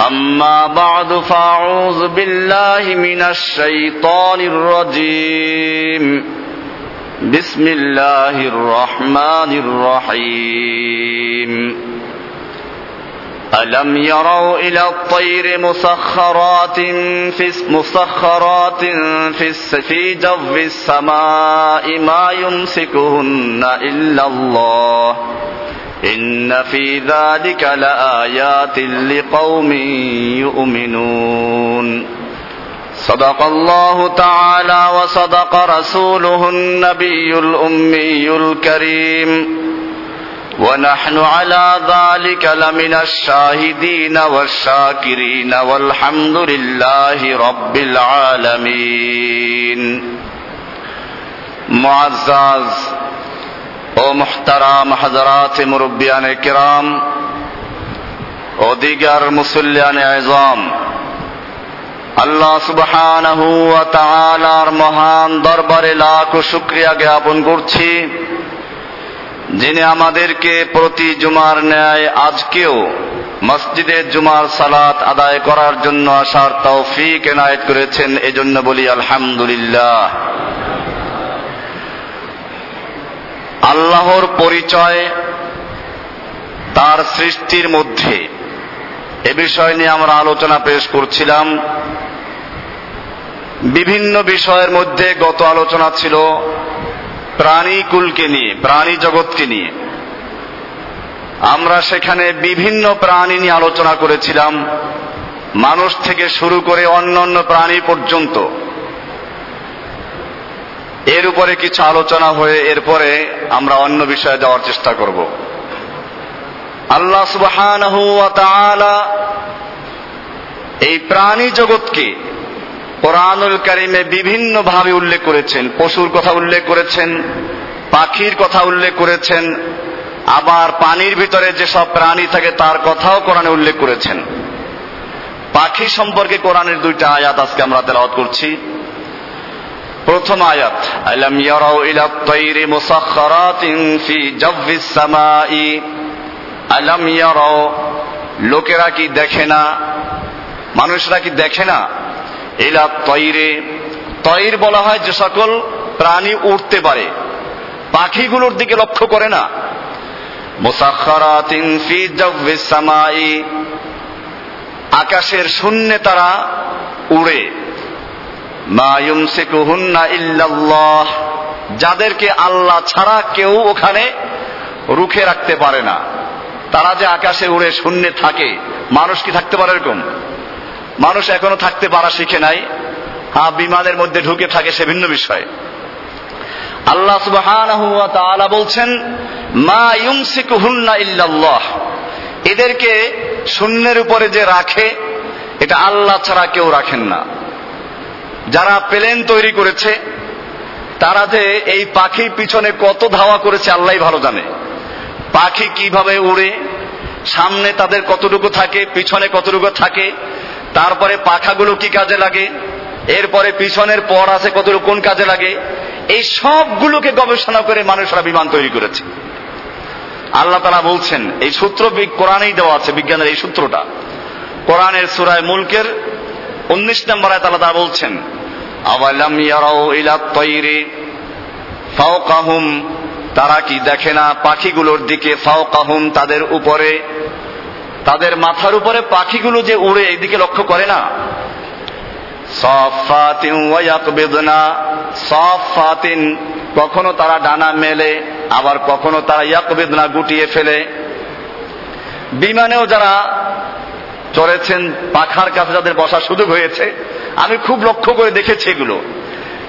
أما بعد فأعوذ بالله من الشيطان الرجيم. بسم الله الرحمن الرحيم. ألم يروا إلى الطير مسخرات في مسخرات في في جو السماء ما يمسكهن إلا الله. إن في ذلك لآيات لقوم يؤمنون. صدق الله تعالى وصدق رسوله النبي الأمي الكريم. ونحن على ذلك لمن الشاهدين والشاكرين والحمد لله رب العالمين. معزز ও মুহতারাম হাজারাত মুরব্বিয়ান কিরাম, ও দিগার মুসল্লিয়ান আজম, আল্লাহ তাআলার মহান দরবারে লাখ শুকরিয়া জ্ঞাপন করছি, যিনি আমাদেরকে প্রতি জুমার ন্যায় আজকেও মসজিদে জুমার সালাত আদায় করার জন্য আসার তৌফিক এনায়েত করেছেন, এজন্য বলি আলহামদুলিল্লাহ। আল্লাহর পরিচয় তার সৃষ্টির মধ্যে। এ বিষয় নিয়ে আমরা আলোচনা পেশ করছিলাম। বিভিন্ন বিষয়ের মধ্যে গত আলোচনা ছিল প্রাণীকুলকে নিয়ে, প্রাণী জগৎকে নিয়ে। আমরা সেখানে বিভিন্ন প্রাণী নিয়ে আলোচনা করেছিলাম। মানুষ থেকে শুরু করে অন্য অন্য প্রাণী পর্যন্ত। এর উপরে কিছু আলোচনা হয়ে এরপরে আমরা অন্য বিষয়ে যাওয়ার চেষ্টা করব। আল্লাহ তাআলা এই প্রাণী জগৎকে কোরআনুল কারিমে বিভিন্ন ভাবে উল্লেখ করেছেন, পশুর কথা উল্লেখ করেছেন, পাখির কথা উল্লেখ করেছেন, আবার পানির ভিতরে যেসব প্রাণী থাকে তার কথাও কোরআনে উল্লেখ করেছেন। পাখি সম্পর্কে কোরআনের দুইটা আয়াত আজকে আমরা তেলাওয়াত করছি। প্রথম আয়াত, আলাম ইয়ারাউ ইলা তাইরি মুসাখখারাতিন ফি জাওয়িস সামাই আলাম ইয়ারাউ লোকেরা কি দেখে না মানুষরা কি দেখে না ইলা তৈরে তৈর বলা হয় যে সকল প্রাণী উঠতে পারে, পাখিগুলোর দিকে লক্ষ্য করে না, মুসাখখারাতিন ফি জাওয়িস সামাই আকাশের শূন্যে তারা উড়ে ইল্লাল্লাহ, যাদেরকে আল্লাহ ছাড়া কেউ ওখানে রুখে রাখতে পারে না। তারা যে আকাশে উড়ে শূন্যে থাকে, মানুষ কি থাকতে পারে এরকম? মানুষ এখনও থাকতে পারা শিখে নাই হ্যাঁ বিমানের মধ্যে ঢুকে থাকে সে ভিন্ন বিষয়। আল্লাহ তাআলা বলছেন, মা ইউমসিকুহুন্না ইল্লাল্লাহ, এদেরকে শূন্যের উপরে যে রাখে, এটা আল্লাহ ছাড়া কেউ রাখেন না। যারা প্লেন তৈরি করেছে, তারা যে এই পাখির পিছনে কত ধাওয়া করেছে আল্লাহ ভালো জানে। পাখি কীভাবে উড়ে, সামনে তাদের কতটুকু থাকে, পিছনে কতটুকু থাকে, তারপরে পাখাগুলো কি কাজে লাগে, এরপরে পিছনের পর আছে কতটুকু, কোন কাজে লাগে, এই সবগুলোকে গবেষণা করে মানুষরা বিমান তৈরি করেছে। আল্লাহ তারা বলছেন, এই সূত্র কোরআনেই দেওয়া আছে, বিজ্ঞানের এই সূত্রটা। কোরআনের সুরায় মুলকের উনিশ নম্বর আল্লাহ তারা বলছেন আওয়ালাম ইয়ারাও ইলা তৈরি? ফাওকাহুম, তারা কি দেখে না পাখিগুলোর দিকে? ফাওকাহুম, তাদের উপরে, তাদের মাথার উপরে পাখিগুলো যে উড়ে, এইদিকে লক্ষ্য করে না? সফাতিন ওয়াকবিদনা সফাতিন কখনো তারা ডানা মেলে, আবার কখনো তারা ইয়াকবিদনা গুটিয়ে ফেলে। বিমানেও যারা চড়েছেন পাখার কাছে যাদের বসার সুযোগ হয়েছে। আমি খুব লক্ষ্য করে দেখেছি এগুলো।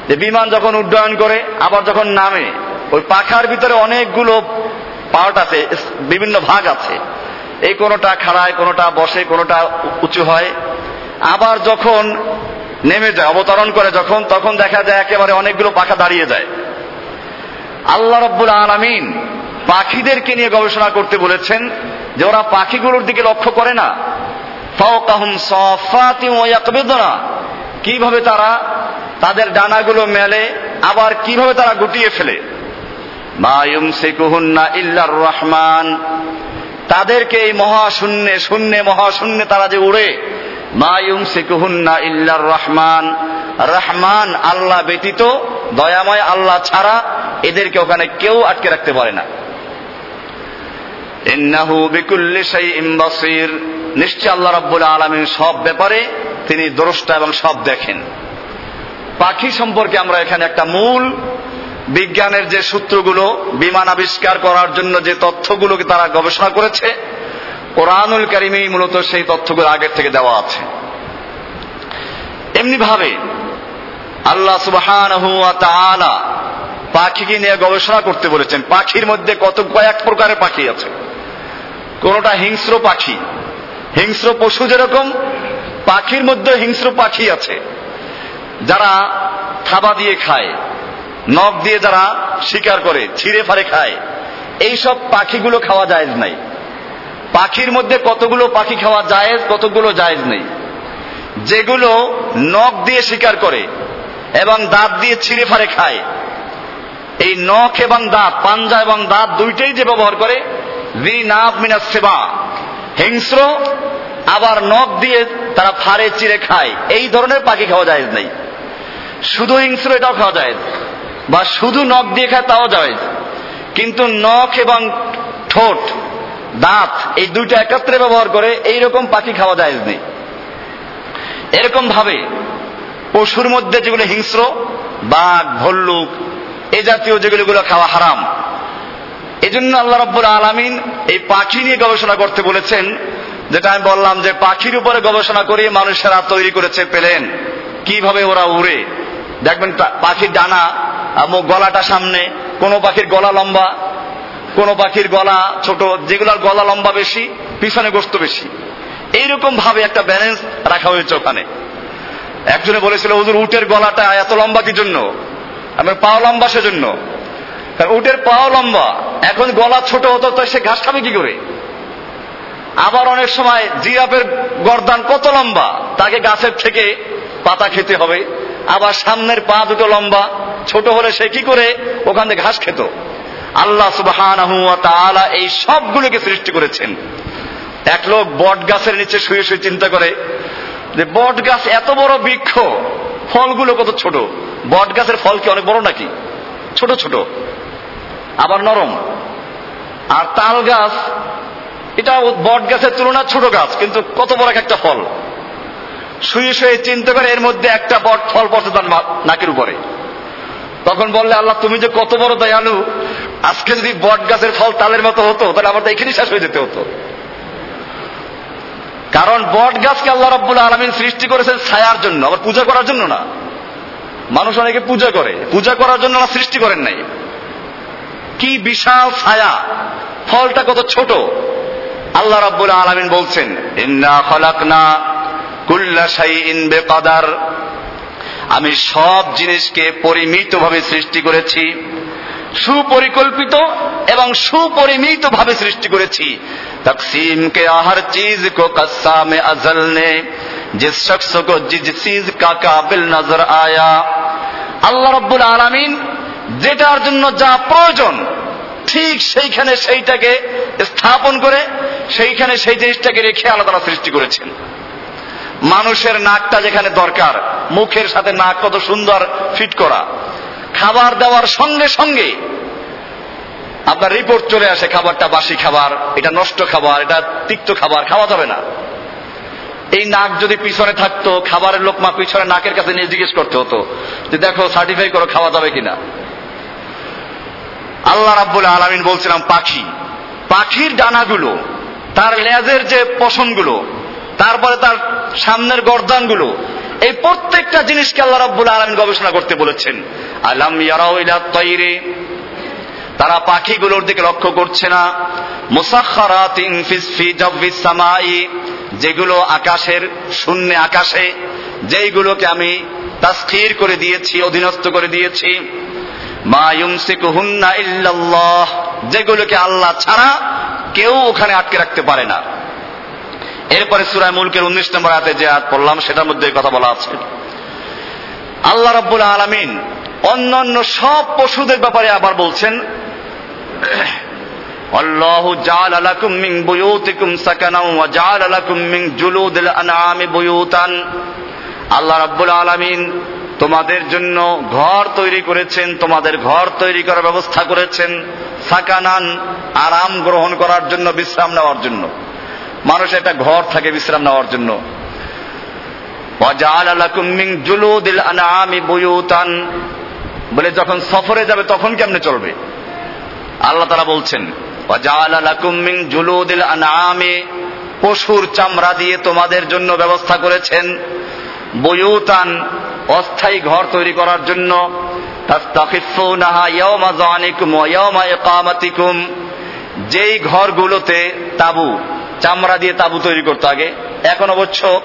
যে বিমান যখন উড্ডয়ন করে, আবার যখন নামে, ওই পাখার ভিতরে অনেকগুলো পার্ট আছে বিভিন্ন ভাগ আছে। এই কোনোটা খাড়ায়, কোনোটা বসে, কোনোটা উঁচু হয়। আবার যখন নেমে যায়, অবতরণ করে যখন, তখন দেখা যায় একেবারে অনেকগুলো পাখা দাঁড়িয়ে যায়। আল্লাহ রব্বুল আলমিন পাখিদেরকে নিয়ে গবেষণা করতে বলেছেন যে ওরা পাখিগুলোর দিকে লক্ষ্য করে না। কীভাবে তারা তাদের ডানাগুলো মেলে, আবার কীভাবে তারা গুটিয়ে ফেলে? ইল্লার রহমান। তাদেরকে এই মহাশূন্যে, শূন্যে, মহাশূন্যে তারা যে উড়ে, মা ইউমসিকুহুন্না ইল্লার রহমান। রহমান আল্লাহ ব্যতীত, দয়াময় আল্লাহ ছাড়া এদেরকে ওখানে কেউ আটকে রাখতে পারে না। নিশ্চয় আল্লাহ রাব্বুল আলামিন সব ব্যাপারে তিনি দ্রষ্টা এবং সব দেখেন। পাখি সম্পর্কে আমরা এখানে একটা মূল বিজ্ঞানের যে সূত্রগুলো, বিমান আবিষ্কার করার জন্য যে তথ্যগুলোকে তারা গবেষণা করেছে, কোরআনুল কারিমেই মূলত সেই তথ্যগুলো আগের থেকে দেওয়া আছে। এমনি ভাবে আল্লাহ তাআলা পাখিকে নিয়ে গবেষণা করতে বলেছেন। পাখির মধ্যে কত কয়েক প্রকারের পাখি আছে। কোনটা হিংস্র পাখি হিংস্র পশু যেরকম, পাখির মধ্যে হিংস্র পাখি আছে। যারা থাবা দিয়ে খায়, নখ দিয়ে যারা শিকার করে, ছিঁড়ে ফাড়ে খায়, এইসব পাখিগুলো খাওয়া যায় নাই। পাখির মধ্যে কতগুলো পাখি খাওয়া যায় কতগুলো জায়েজ নেই। যেগুলো নখ দিয়ে শিকার করে এবং দাঁত দিয়ে ছিঁড়ে ফাড়ে খায়। এই নখ এবং দাঁত, পাঞ্জা এবং দাঁত দুইটাই যে ব্যবহার করে, জি নাব মিনা সেবা। হিংস্র, আবার নখ দিয়ে তারা ফাড়ে চিড়ে খায়। এই ধরনের পাখি খাওয়া যায় নেই। শুধু হিংস্র এটাও খাওয়া যায় বা শুধু নখ দিয়ে খায় তাও যায় কিন্তু নখ এবং ঠোঁট, দাঁত, এই দুইটা একত্রে ব্যবহার করে এই রকম পাখি খাওয়া যায় নেই। এরকম ভাবে পশুর মধ্যে যেগুলো হিংস্র, বাঘ, ভল্লুক, এ জাতীয় যেগুলো খাওয়া হারাম। এজন্য আল্লাহ রব্বুল আলমিন এই পাখি নিয়ে গবেষণা করতে বলেছেন, যেটা আমি বললাম যে পাখির উপরে গবেষণা করিয়ে মানুষেরা তৈরি করেছে, পেলেন। কীভাবে ওরা উড়ে? দেখবেন পাখির ডানা গলাটা সামনে, কোনো পাখির গলা লম্বা, কোন পাখির গলা ছোট, যেগুলোর গলা লম্বা বেশি, পিছনে গোস্ত বেশি। এইরকম ভাবে একটা ব্যালেন্স রাখা হয়েছে ওখানে। একজনে বলেছিল, হুজুর, উটের গলাটা এত লম্বা কি জন্য আমার পাও লম্বা সেজন্য। উটের পাও লম্বা, এখন গলা ছোট হতো, তো সে ঘাস খাবে কি করে? আবার অনেক সময় জিরাফের গরদান কত লম্বা, তাকে গাছের থেকে পাতা খেতে হবে। আবার সামনের পা দুটো লম্বা, ছোট হলে সে কি করে? ওখান থেকে ঘাস খেত। আল্লাহ সুবহান এই সবগুলোকে সৃষ্টি করেছেন। এক লোক বট গাছের নিচে শুয়ে শুয়ে চিন্তা করে যে, বট গাছ এত বড় বৃক্ষ, ফলগুলো কত ছোট? বট গাছের ফল কি অনেক বড় নাকি? ছোট ছোট। আবার নরম। আর তাল গাছ, এটা বট গাছের তুলনায় ছোট গাছ, কিন্তু কত বড় একটা ফল। শুয়ে শুয়ে চিন্তা করে এর মধ্যে একটা বট ফল পড়ছে তার নাকের উপরে। তখন বললে, আল্লাহ, তুমি যে কত বড় দয়ালু, আজকে যদি বট গাছের ফল তালের মতো হতো, তাহলে আমার তো এখানেই শেষ হয়ে যেতে হতো। কারণ বট গাছকে আল্লাহ রব্বুল আলমিন সৃষ্টি করেছেন ছায়ার জন্য, আবার পূজা করার জন্য না। মানুষ অনেকে পূজা করে। পূজা করার জন্য সৃষ্টি করেন নাই। কি বিশাল ছায়া। ফলটা কত ছোট। আল্লাহ রাব্বুল আলামিন বলছেন, ইন্না খলাকনা কুল্লা শাইইন বেকাদার। আমি সব জিনিসকে পরিমিতভাবে সৃষ্টি করেছি, সুপরিকল্পিত এবং সুপরিমিত ভাবে সৃষ্টি করেছি। তকসিম কে হর চিজ কো কসা মে আজল নে জিস শখস কো জিস চিজ কা কাবিল নজর আয়া। আল্লাহ রাব্বুল আলামিন যেটার জন্য যা প্রয়োজন, ঠিক সেইখানে সেইটাকে স্থাপন করে, সেইখানে সেই জিনিসটাকে রেখে আল্লাহ সৃষ্টি করেছেন। মানুষের নাকটা যেখানে দরকার, মুখের সাথে নাক কত সুন্দর ফিট করা। খাবার দেওয়ার সঙ্গে সঙ্গে আপনার রিপোর্ট চলে আসে, খাবারটা বাসি খাবার, এটা নষ্ট খাবার, এটা তিক্ত খাবার, খাওয়া যাবে না। এই নাক যদি পিছনে থাকতো, খাবারের লোকমা পিছনে নাকের কাছে নিয়ে জিজ্ঞেস করতে হতো যে, দেখো সার্টিফাই করো, খাওয়া যাবে কিনা? আল্লাহ রাব্বুল আলমিন বলছিলাম, পাখি। পাখির ডানাগুলো, তার লেজের যে পশমগুলো তারপরে তার সামনের গর্দানগুলো, এই প্রত্যেকটা জিনিসকে আল্লাহ রাব্বুল আলমিন গবেষণা করতে বলেছেন। আলাম ইয়ারাও ইলা তৈরে। পাখিগুলোর দিকে লক্ষ্য করছে না। সামাই, যেগুলো আকাশের শূন্য আকাশে, যেইগুলোকে আমি তাস্কির করে দিয়েছি, অধীনস্থ করে দিয়েছি। মা ইউমসিকুহুন্না ইল্লাল্লাহ, যেগুলোকে আল্লাহ ছাড়া কেউ ওখানে আটকে রাখতে পারে না। এরপরে সুরায় মুলকের উনিশ নম্বর হাতে যে আয়াত পড়লাম, সেটার মধ্যে কথা বলা আছে। আল্লাহ রাব্বুল আলামিন অন্যান্য সব পশুদের ব্যাপারে আবার বলছেন, আল্লাহু জাআলা লাকুম মিন বুয়ুতিকুম সাকানাও ওয়া জাআলা লাকুম মিন জুলুদিল আনআমি বুয়ুতান। আল্লাহ রাব্বুল আলামিন তোমাদের জন্য ঘর তৈরি করেছেন, তোমাদের ঘর তৈরি করার ব্যবস্থা করেছেন, সাকানান আরাম গ্রহণ করার জন্য, বিশ্রাম নেওয়ার জন্য। মানুষ একটা ঘর থাকে বিশ্রাম নেওয়ার জন্য। বলে যখন সফরে যাবে তখন কেমনে চলবে? আল্লাহ তারা বলছেন পশুর চামড়া দিয়ে তোমাদের জন্য ব্যবস্থা করেছেন। বুয়ুতান অস্থায়ী ঘর তৈরি করার জন্য যেই ঘরগুলোতে তাবু, চামড়া দিয়ে তাবু তৈরি করতো আগে, এখন অবশ্য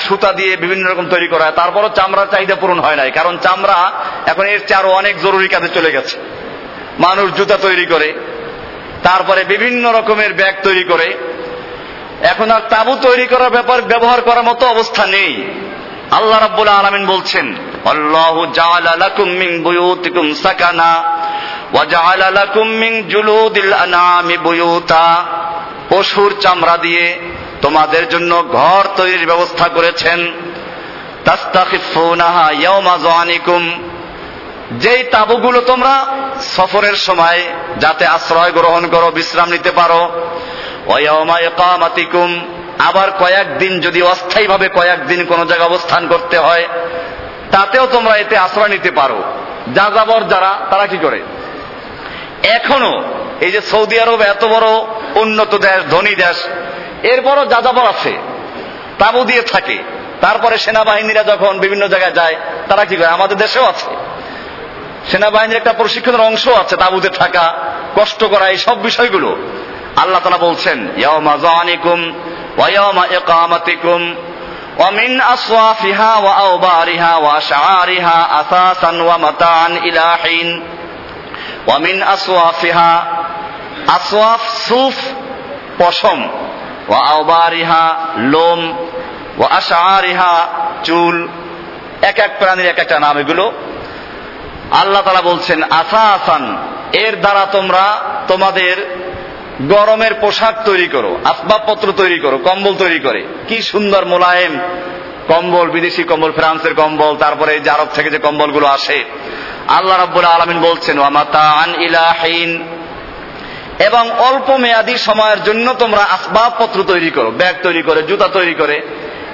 সুতা দিয়ে বিভিন্ন রকম তৈরি করা হয়। তারপরও চামড়ার চাহিদা পূরণ হয় নাই, কারণ চামড়া এখন এর আরও অনেক জরুরি কাজে চলে গেছে। মানুষ জুতা তৈরি করে, তারপরে বিভিন্ন রকমের ব্যাগ তৈরি করে। এখন আর তাবু তৈরি করার ব্যাপার, ব্যবহার করার মতো অবস্থা নেই। আল্লাহ রাব্বুল আলামিন বলছেন, আল্লাহু জাআলা লাকুম মিন বুয়ুতিকুম সাকানা ওয়া জাআলা লাকুম মিন জুলুদিল আনআমি বুয়ুতা। পশুর চামড়া দিয়ে তোমাদের জন্য ঘর তৈরির ব্যবস্থা করেছেন। তাস্তাখিফুনাহা ইয়াওমা যানিকুম। যেই তাবুগুলো তোমরা সফরের সময় যাতে আশ্রয় গ্রহণ করো, বিশ্রাম নিতে পারো ওয়াইয়াউমা ইকামাতিকুম। আবার কয়েকদিন যদি অস্থায়ীভাবে কয়েকদিন কোন জায়গায় অবস্থান করতে হয়, তাতেও তোমরা এতে আশ্রয় নিতে পারো। যাযাবর যারা, তারা কি করে? এখনও এই যে সৌদি আরব এত বড় উন্নত দেশ, ধনী দেশ, এরপরও যাযাবর আছে, তাবু দিয়ে থাকে। তারপরে সেনাবাহিনীরা যখন বিভিন্ন জায়গায় যায়, তারা কি করে? আমাদের দেশেও আছে। সেনাবাহিনীর একটা প্রশিক্ষণের অংশ আছে, তাবুতে থাকা, কষ্ট করা এই সব বিষয়গুলো। আল্লাহ তালা বলছেন ইয়াওমা জানিকুম ওয়ায়ামা ইকামাতিকুম ومن أصوافها وأوبارها وأشعارها أثاثا ومتاعا إلى حين ومن أصوافها أصواف صوف পশম ওয়া আওবারিহা লোম ওয়া আশআরিহা চুল এক এক প্রাণীর এক একটা নাম এগুলো আল্লাহ তালা বলছেন আসা আসান এর দ্বারা তোমরা তোমাদের গরমের পোশাক তৈরি করো, আসবাবপত্র তৈরি করো, কম্বল তৈরি করে। কি সুন্দর মোলায়েম। কম্বল, বিদেশি কম্বল, ফ্রান্সের কম্বল, তারপরে যে আরব থেকে যে কম্বলগুলো আসে। আল্লাহ রাব্বুল আলমিন বলছেন ইলাহিন। এবং অল্প মেয়াদী সময়ের জন্য তোমরা আসবাবপত্র তৈরি করো, ব্যাগ তৈরি করে, জুতা তৈরি করে।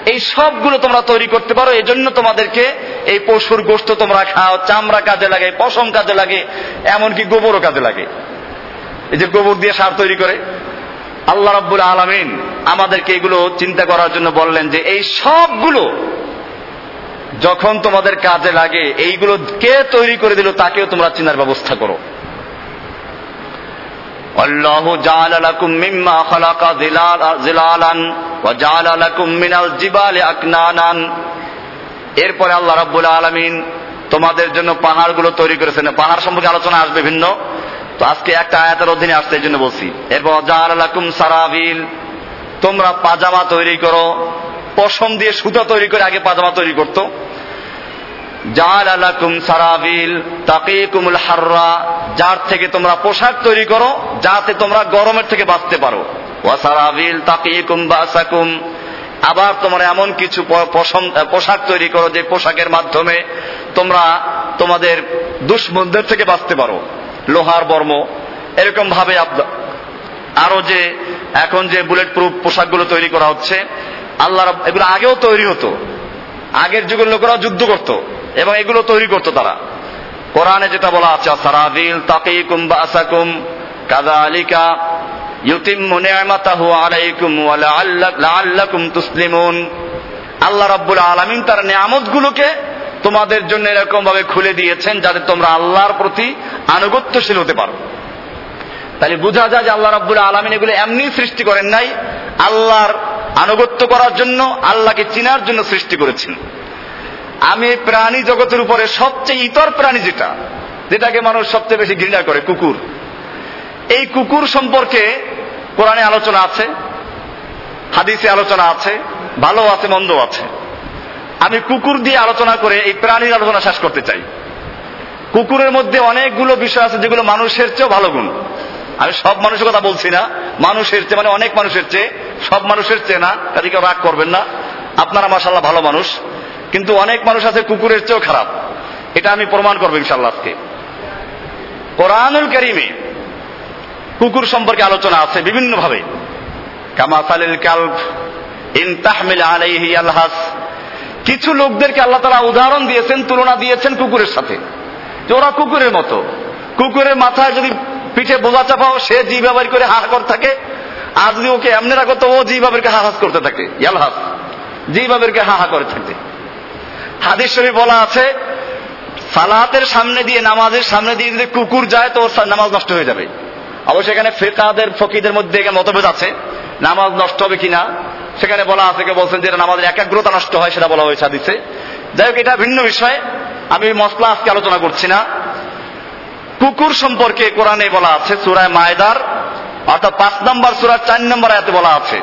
এই সবগুলো তোমরা তৈরি করতে পারো এই জন্য তোমাদেরকে এই পশুর গোস্ত তোমরা খাও, চামড়া কাজে লাগে, পশম কাজে লাগে, এমনকি গোবরও কাজে লাগে। এই যে গোবর দিয়ে সার তৈরি করে, আল্লাহ রাব্বুল আলমিন আমাদেরকে এগুলো চিন্তা করার জন্য বললেন যে এই সবগুলো যখন তোমাদের কাজে লাগে, এইগুলো কে তৈরি করে দিল তাকেও তোমরা চিনার ব্যবস্থা করো। আল্লাহ জাআল লাকুম মিম্মা খালাকা জিলালান ওয়া জাআল লাকুম মিনাল জিবালি আকনানান। এরপরে আল্লাহ রাব্বুল আলামিন তোমাদের জন্য পাহাড়গুলো তৈরি করেছেন। পাহাড় সম্পর্কে আলোচনা আসবে ভিন্ন। তো আজকে একটা আয়াতের অধীনে আসতে এই জন্য বলছি। এরপর, জাআল লাকুম সারাবিল, তোমরা পাজামা তৈরি করো, পশম দিয়ে সুতা তৈরি করে আগে পাজামা তৈরি করতো। জাল আলাকুম সারাবিল, তাকিকুমুল হাররা, যার থেকে তোমরা পোশাক তৈরি করো, যাতে তোমরা গরমের থেকে বাঁচতে পারো। ওয়াসারাবিল তাকিকুম বাসাকুম, আবার তোমরা এমন কিছু পোশাক তৈরি করো যে পোশাকের মাধ্যমে তোমরা তোমাদের দুশ্মনদের থেকে বাঁচতে পারো। লোহার বর্ম এরকম ভাবে আরও যে, এখন যে বুলেট প্রুফ পোশাকগুলো তৈরি করা হচ্ছে, আল্লাহ এগুলো আগেও তৈরি হতো। আগের যুগের লোকেরাও যুদ্ধ করত এবং এগুলো তৈরি করতো তারা। কোরআনে যেটা বলা আছে সারাদিল তাকিকুম আলাইকুম ওয়া লাআল্লাক- লাআল্লাকুম তুসলিমুন। আল্লাহ রাব্বুল আলামিন তার নিয়ামতগুলোকে তোমাদের জন্য এরকম ভাবে খুলে দিয়েছেন যাতে তোমরা আল্লাহর প্রতি আনুগত্যশীল হতে পারো। তাহলে বোঝা যায় যে আল্লাহ রাব্বুল আলামিন এগুলো এমনি সৃষ্টি করেন নাই। আল্লাহর আনুগত্য করার জন্য, আল্লাহকে চিনার জন্য সৃষ্টি করেছেন। আমি প্রাণী জগতের উপরে সবচেয়ে ইতর প্রাণী যেটা, যেটাকে মানুষ সবচেয়ে বেশি ঘৃণা করে, কুকুর। এই কুকুর সম্পর্কে কোরআনে আলোচনা আছে, হাদিসে আলোচনা আছে, ভালো আছে, মন্দ আছে। আমি কুকুর দিয়ে আলোচনা করে এই প্রাণীর আলোচনা শেষ করতে চাই। কুকুরের মধ্যে অনেকগুলো বিষয় আছে যেগুলো মানুষের চেয়েও ভালো গুণ। আমি সব মানুষের কথা বলছি না। মানুষের চেয়ে মানে অনেক মানুষের চেয়ে। সব মানুষের চেয়ে না কেউ রাগ করবেন না। আপনারা মাসাল্লাহ ভালো মানুষ। কিন্তু অনেক মানুষ আছে কুকুরের চেয়েও খারাপ। এটা আমি প্রমাণ করব ইনশাল্লাহ আজকে। কোরআনুল করিমে কুকুর সম্পর্কে আলোচনা আছে বিভিন্ন ভাবে কামাসালিল কাল্ব ইন তাহমিল আলাইহি আলহাস কিছু লোকদেরকে আল্লাহ তারা উদাহরণ দিয়েছেন, তুলনা দিয়েছেন কুকুরের সাথে। যে ওরা কুকুরের মতো। কুকুরের মাথায় যদি পিঠে বোঝা চাপাও, সে জি ব্যবহার করে হাহা করতে থাকে। আর যদি ওকে এমনি রাখো, তো ও জি বাবেরকে হাহাস করতে থাকে। ইয়ালহাস। জি বাবেরকে হাহা করে থাকে। হাদিস শরীফ বলা আছে, সালাতের সামনে দিয়ে, নামাজের সামনে দিয়ে যদি কুকুর যায়, তো ওর নামাজ নষ্ট হয়ে যাবে। অবশ্য এখানে ফেকাদের, ফকিদের মধ্যে মতভেদ আছে। নামাজ নষ্ট হবে কিনা? সেখানে বলা আছে, কেউ বলছেন যে এটা নামাজের একাগ্রতা নষ্ট হয়, সেটা বলা হয়েছে হাদিসে। যাই হোক, এটা ভিন্ন বিষয়। আমি মশলা আজকে আলোচনা করছি না। কুকুর সম্পর্কে কোরআনে বলা আছে সুরায় মায়দার, অর্থাৎ পাঁচ নম্বর সুরা, চার নম্বর আয়াতে বলা আছে,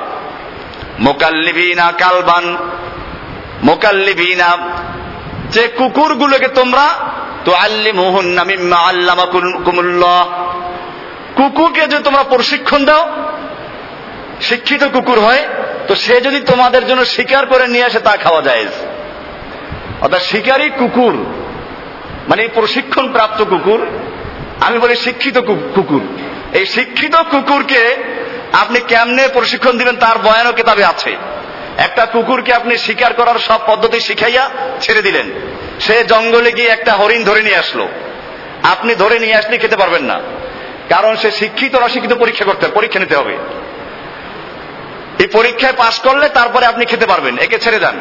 মোকাল্লিবিনা কালবান, মোকাল্লিবিনা, যে কুকুরগুলোকে তোমরা তো আল্লি মোহন মিম্মা আল্লামা কুমুল্লাহ কুকুরকে যদি তোমরা প্রশিক্ষণ দাও, শিক্ষিত কুকুর হয় তো সে যদি তোমাদের জন্য শিকার করে নিয়ে আসে, তা খাওয়া যায় অর্থাৎ শিকারী কুকুর। মানে প্রশিক্ষণ প্রাপ্ত কুকুর, আমি বলি শিক্ষিত কুকুর। এই শিক্ষিত কুকুরকে আপনি কেমনে প্রশিক্ষণ দিবেন, তার বয়ানও কেতাবে আছে। একটা কুকুরকে আপনি শিকার করার সব পদ্ধতি শিখাইয়া ছেড়ে দিলেন। সে জঙ্গলে গিয়ে একটা হরিণ ধরে নিয়ে আসলো। আপনি ধরে নিয়ে আসলে খেতে পারবেন না। কারণ সে শিক্ষিত, অশিক্ষিত পরীক্ষা করতে পরীক্ষা নিতে হবে। এই পরীক্ষায় পাশ করলে তারপরে আপনি খেতে পারবেন, একে ছেড়ে দেন।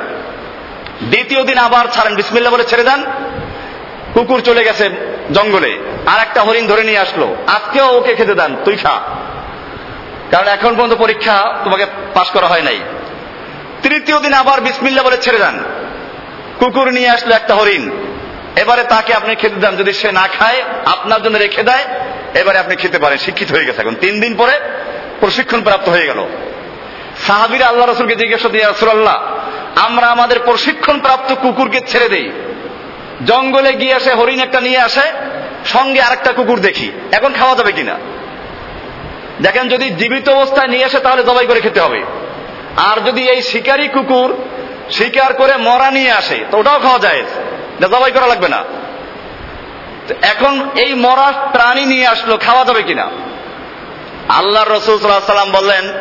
দ্বিতীয় দিন আবার ছাড়েন বিসমিল্লা বলে ছেড়ে দেন। কুকুর চলে গেছে জঙ্গলে। আর একটা হরিণ ধরে নিয়ে আসলো। আজকেও ওকে খেতে দেন, তুই খা। কারণ এখন পর্যন্ত পরীক্ষা তোমাকে পাশ করা হয় নাই। তৃতীয় দিন আবার বিসমিল্লা বলে ছেড়ে দেন। কুকুর নিয়ে আসলো একটা হরিণ। এবারে তাকে আপনি খেতে দেন। যদি সে না খায়, আপনার জন্য রেখে দেয়, এবারে আপনি খেতে পারেন। শিক্ষিত হয়ে গেছে এখন। তিন দিন পরে প্রশিক্ষণ প্রাপ্ত হয়ে গেল। সাহাবিরা আল্লাহ রসুলকে জিজ্ঞাসা দিয়ে রসুল্লাহ আমরা আমাদের প্রশিক্ষণ প্রাপ্ত কুকুরকে ছেড়ে দেই। জঙ্গলে গিয়ে আসে হরিণ একটা নিয়ে আসে, সঙ্গে আরেকটা কুকুর দেখি। এখন খাওয়া যাবে কিনা? দেখেন, যদি জীবিত অবস্থায় নিয়ে আসে, তাহলে জবাই করে খেতে হবে। আর যদি এই শিকারী কুকুর শিকার করে মরা নিয়ে আসে, তো ওটাও খাওয়া যায় জবাই করা লাগবে না। এখন এই মরা প্রাণী নিয়ে আসলো, খাওয়া যাবে কিনা? আল্লাহ রসুল সাল্লাহ সাল্লাম বললেন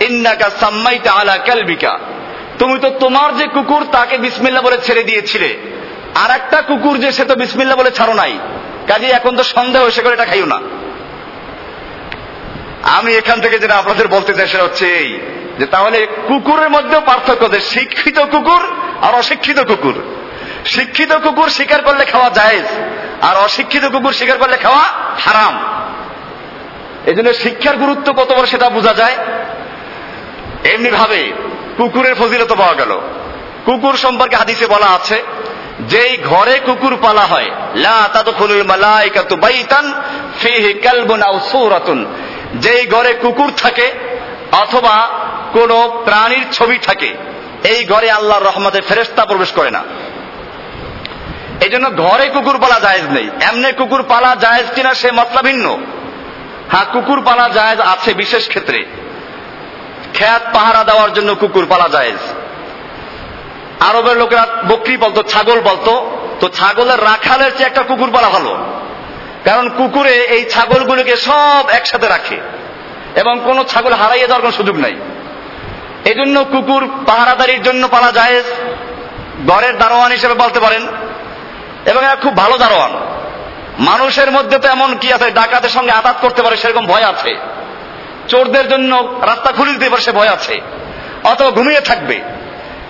ইন্নাকা সাম্মাইতা আলা কালবিকা। তুমি তো তোমার যে কুকুর, তাকে বিসমিল্লা বলে ছেড়ে দিয়েছিলে। আর একটা কুকুর যে, সে তো বিসমিল্লা বলে ছাড়ো নাই। কাজে এখন তো সন্দেহ, সে করে এটা খাইও না। আমি এখান থেকে যেটা আপনাদের বলতে চাই, সেটা হচ্ছে এই, যে তাহলে কুকুরের মধ্যেও পার্থক্য যে শিক্ষিত কুকুর আর অশিক্ষিত কুকুর। শিক্ষিত কুকুর শিকার করলে খাওয়া যায় আর অশিক্ষিত কুকুর শিকার করলে খাওয়া হারাম। এই জন্য শিক্ষার গুরুত্ব কত বড় সেটা বোঝা যায়। এমনি ভাবে কুকুরের ফজিলত পাওয়া গেল। কুকুর সম্পর্কে হাদিসে বলা আছে, যেই ঘরে কুকুর পালা হয়, লা তাদখুলুল মালাইকাতু বাইতান ফিহি কালবুন আও সূরাতুন। যেই ঘরে কুকুর থাকে অথবা কোন প্রাণীর ছবি থাকে, এই ঘরে আল্লাহর রহমতের ফেরেশতা প্রবেশ করে না। এই জন্য ঘরে কুকুর পালা জায়েজ নেই। এমনি কুকুর পালা জায়েজ কিনা সে মতলা ভিন্ন হ্যাঁ কুকুর পালা জায়েজ আছে বিশেষ ক্ষেত্রে। খ্যাত পাহারা দেওয়ার জন্য কুকুর পালা জায়েজ আরবের লোকেরা বকরি বলতো, ছাগল বলতো। তো ছাগলের রাখালের চেয়ে একটা কুকুর পালা ভালো। কারণ কুকুরে এই ছাগলগুলোকে সব একসাথে রাখে। এবং কোনো ছাগল হারাইয়ে দেওয়ার কোনো সুযোগ নাই। এই জন্য কুকুর পাহারাদারির জন্য পালা যায়। ঘরের দারোয়ান হিসেবে বলতে পারেন। এবং এরা খুব ভালো দারোয়ান। মানুষের মধ্যে তো এমন কি আছে, ডাকাতের সঙ্গে আঘাত করতে পারে, সেরকম ভয় আছে। চোরদের জন্য রাস্তা খুলে দিতে পারে সে ভয় আছে। অথবা ঘুমিয়ে থাকবে।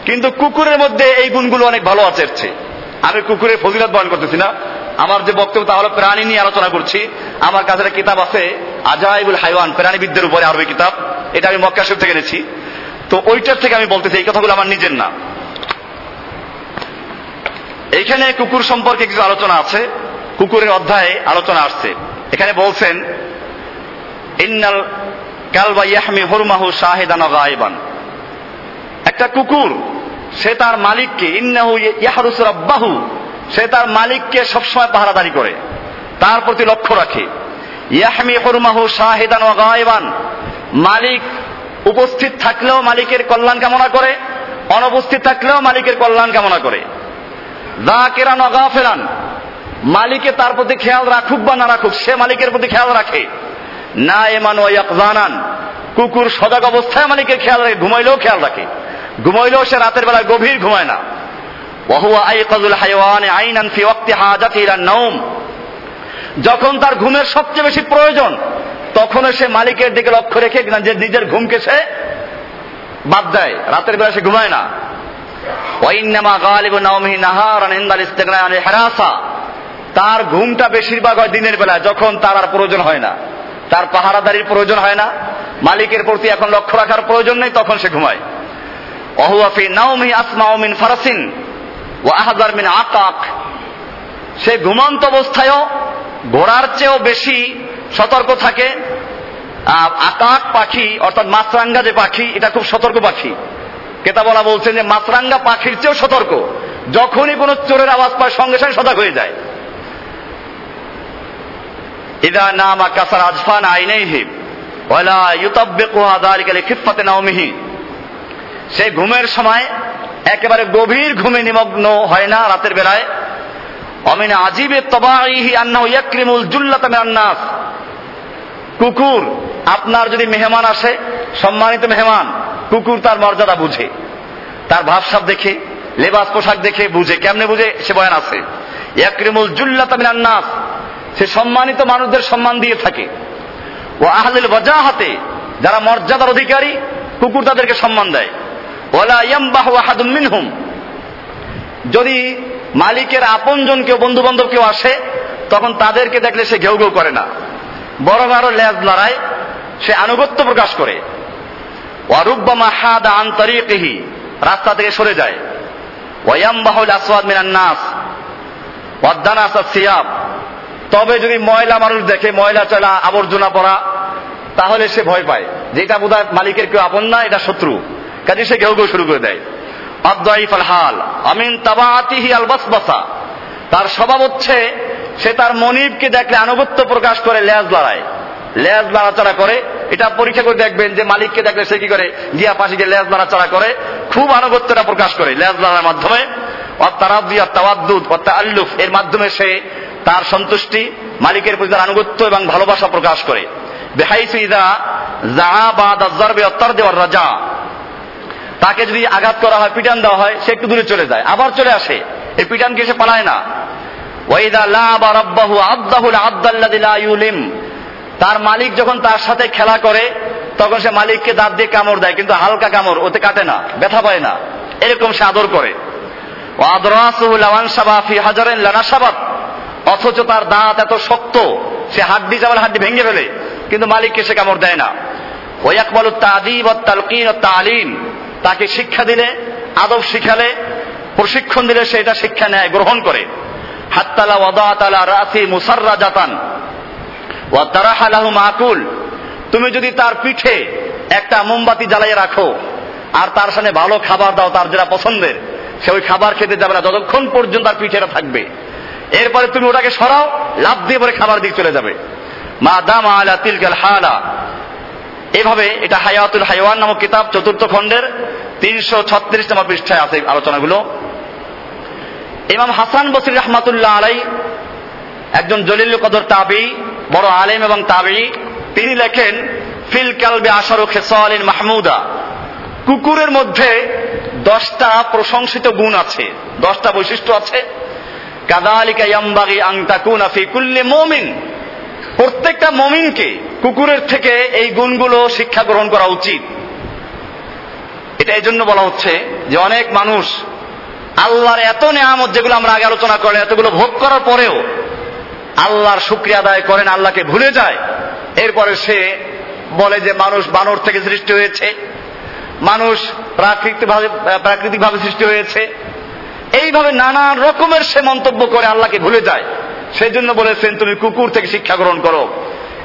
কিন্তু কুকুরের মধ্যে এই গুণগুলো অনেক ভালো আছে আমি কুকুরের ফজিলত বয়ন করতেছি না। আমার যে বক্তব্য তা হলো প্রাণী নিয়ে আলোচনা করছি। আমার কাছে একটা কিতাব আছে, আজাইবুল হাইওয়ান প্রাণীবিদ্যের উপরে আরবি কিতাব। এটা আমি মক্কা থেকে এনেছি। তো ওইটার থেকে আমি বলতেছি, এই কথাগুলো আমার নিজের না। এইখানে কুকুর সম্পর্কে কিছু আলোচনা আছে। কুকুরের অধ্যায়ে আলোচনা আসছে। এখানে বলছেন, ইন্নাল একটা কুকুর, সে তার মালিককে, ইন্নাহু সে তার মালিককে সবসময় পাহারাদারি করে, তার প্রতি লক্ষ্য রাখে। ইয়াহমি হুরমাহু শাহিদান গায়বান, মালিক উপস্থিত থাকলেও মালিকের কল্যাণ কামনা করে, অনুপস্থিত থাকলেও মালিকের কল্যাণ কামনা করে। জাকিরান ও গাফিলান মালিকে তার প্রতি খেয়াল রাখুক বা না রাখুক, সে মালিকের প্রতি খেয়াল রাখে। না এমান ও ইয়াকজানান কুকুর সজাগ অবস্থায় মালিকের খেয়াল রাখে, ঘুমাইলেও খেয়াল রাখে। ঘুমাইলেও সে রাতের বেলায় গভীর ঘুমায় না। যখন তার ঘুমের সবচেয়ে বেশি প্রয়োজন তখন সে মালিকের দিকে লক্ষ্য রেখে যে নিজের ঘুমকে সে বাদ দেয়, রাতের বেলা সে ঘুমায় না। হারাসা। তার ঘুমটা বেশিরভাগ হয় দিনের বেলা যখন তার আর প্রয়োজন হয় না। তার পাহারাদারির প্রয়োজন হয় না। মালিকের প্রতি এখন লক্ষ্য রাখার প্রয়োজন নেই, তখন সে ঘুমায়। অহুয়াফি নাওমি আসমাও মিন ফারাসিন ও আহাজার মিন আকাক। সে ঘুমন্ত অবস্থায়ও ঘোড়ার চেয়েও বেশি সতর্ক থাকে। আকাক পাখি, অর্থাৎ মাছরাঙ্গা যে পাখি, এটা খুব সতর্ক পাখি। কেতাবলা বলছেন যে মাছরাঙ্গা পাখির চেয়েও সতর্ক। যখনই কোনো চোরের আওয়াজ পায়, সঙ্গে সঙ্গে সজাগ হয়ে যায়। ইদা নামা কাসার আজফান আইনেহি ওয়ালা ইউতাব্বিকুহা যালিকা লিখিফাতি নাওমিহি। সে ঘুমের সময় একেবারে গভীর ঘুমে নিমগ্ন হয় না রাতের বেলায়। অমিন আজিবে তবাইহি আন্নাহু ইয়াকরিমুল জুল্লাতা মিনান কুকুর, আপনার যদি মেহমান আসে, সম্মানিত মেহমান, কুকুর তার মর্যাদা বুঝে। তার ভাবসাব দেখে, লেবাস পোশাক দেখে বুঝে। কেমনে বুঝে? সে বয়ান আছে। ইয়াকরিমুল জুল্লাতা মিনান নাস। সে সম্মানিত মানুষদের সম্মান দিয়ে থাকে। ও আহলিল ওয়াজাহাতে, যারা মর্যাদার অধিকারী, কুকুর তাদেরকে সম্মান দেয়। যদি মালিকের আপনজন কেউ বন্ধু বান্ধব কেউ আসে, তখন তাদেরকে দেখলে সে ঘেউ ঘেউ করে না। বরং আরও লেজ লড়ায়, সে আনুগত্য প্রকাশ করে। আন্তরিকহি রাস্তা থেকে সরে যায়। ওয়ায়ামবাহুল আসওয়াদ মিনান নাস ওয়াদ্দানাস সিয়াব। তবে যদি ময়লা মানুষ দেখে, ময়লা চলা আবর্জনা পড়া, তাহলে সে ভয় পায়। যে এটা বোধ মালিকের কেউ আপন না, এটা শত্রু। কাজে সে ঘেউ ঘেউ শুরু করে দেয়। আমিন তার স্বভাব হচ্ছে, সে তার মনিবকে দেখলে আনুগত্য প্রকাশ করে, লেজ লড়ায়। লেজ লড়াচড়া করে। এটা পরীক্ষা করে দেখবেন যে মালিককে দেখলে সে কি করে? গিয়া পাশে গিয়ে লেজ লড়াচড়া করে। খুব আনুগত্যটা প্রকাশ করে লেজ লড়ার মাধ্যমে। অত্যারাদিয়া তাওয়াদ্দুদ আল্লুফ এর মাধ্যমে সে তার সন্তুষ্টি মালিকের প্রতি তার আনুগত্য এবং ভালোবাসা প্রকাশ করে। রাজা। তাকে যদি আঘাত করা হয়, পিটান দেওয়া হয়, সে একটু দূরে চলে যায়, আবার চলে আসে। এই পিটানকে সে পালায় না। তার মালিক যখন তার সাথে খেলা করে, তখন সে মালিককে দাঁত দিয়ে কামড় দেয়, কিন্তু হালকা কামড়, ওতে কাটে না, ব্যথা পায় না। এরকম সে আদর করে। অথচ তার দাঁত এত শক্ত, সে হাড্ডি চাওয়াল হাড্ডি ভেঙে ফেলে, কিন্তু মালিককে সে কামড় দেয় না। ওই ওয়াকবালু তাদিব তালকিন তালিম। তাকে শিক্ষা দিলে, আদব শিখালে, প্রশিক্ষণ দিলে সে এটা শিক্ষা নেয়, গ্রহণ করে। হাত্তালা ওয়াদাতালা রাসি মুসাররা জাতান ওয়া তারাহালাহু মাকুল। তুমি যদি তার পিঠে একটা মোমবাতি জ্বালিয়ে রাখো, আর তার সামনে ভালো খাবার দাও, তার যেটা পছন্দের, সে ওই খাবার খেতে যাবে না। যতক্ষণ পর্যন্ত তার পিঠেটা থাকবে। এরপরে তুমি ওটাকে সরাও লাভ দিয়ে পরে খাবার দিয়ে চলে যাবে। মা দাম আলা তিলকাল হালা। এভাবে এটা হায়াতুল হাইওয়ান নামক কিতাব, চতুর্থ খণ্ডের তিনশো ছত্রিশ নম্বর পৃষ্ঠায় আছে আলোচনাগুলো। ইমাম হাসান বসির রহমাতুল্লাহ আলাই একজন জলিল কদর তাবি, বড় আলেম এবং তাবি, তিনি লেখেন, ফিল কালবে আশারু খেসালিন মাহমুদা। কুকুরের মধ্যে দশটা প্রশংসিত গুণ আছে, দশটা বৈশিষ্ট্য আছে। কাদালিকা ইয়াম্বাগি আং তাকুনা ফি কুল্লি মুমিন। প্রত্যেকটা মমিনকে কুকুরের থেকে এই গুণগুলো শিক্ষা গ্রহণ করা উচিত। এটা এই জন্য বলা হচ্ছে যে অনেক মানুষ আল্লাহর এত নেয়ামত যেগুলো আমরা আগে আলোচনা করেন এতগুলো ভোগ করার পরেও আল্লাহর শুক্রিয়া আদায় করেন আল্লাহকে ভুলে যায়। এরপরে সে বলে যে মানুষ বানর থেকে সৃষ্টি হয়েছে, মানুষ প্রাকৃতিকভাবে প্রাকৃতিকভাবে সৃষ্টি হয়েছে এইভাবে নানা রকমের সে মন্তব্য করে আল্লাহকে ভুলে যায়। সেই জন্য বলেছেন, তুমি কুকুর থেকে শিক্ষা গ্রহণ করো।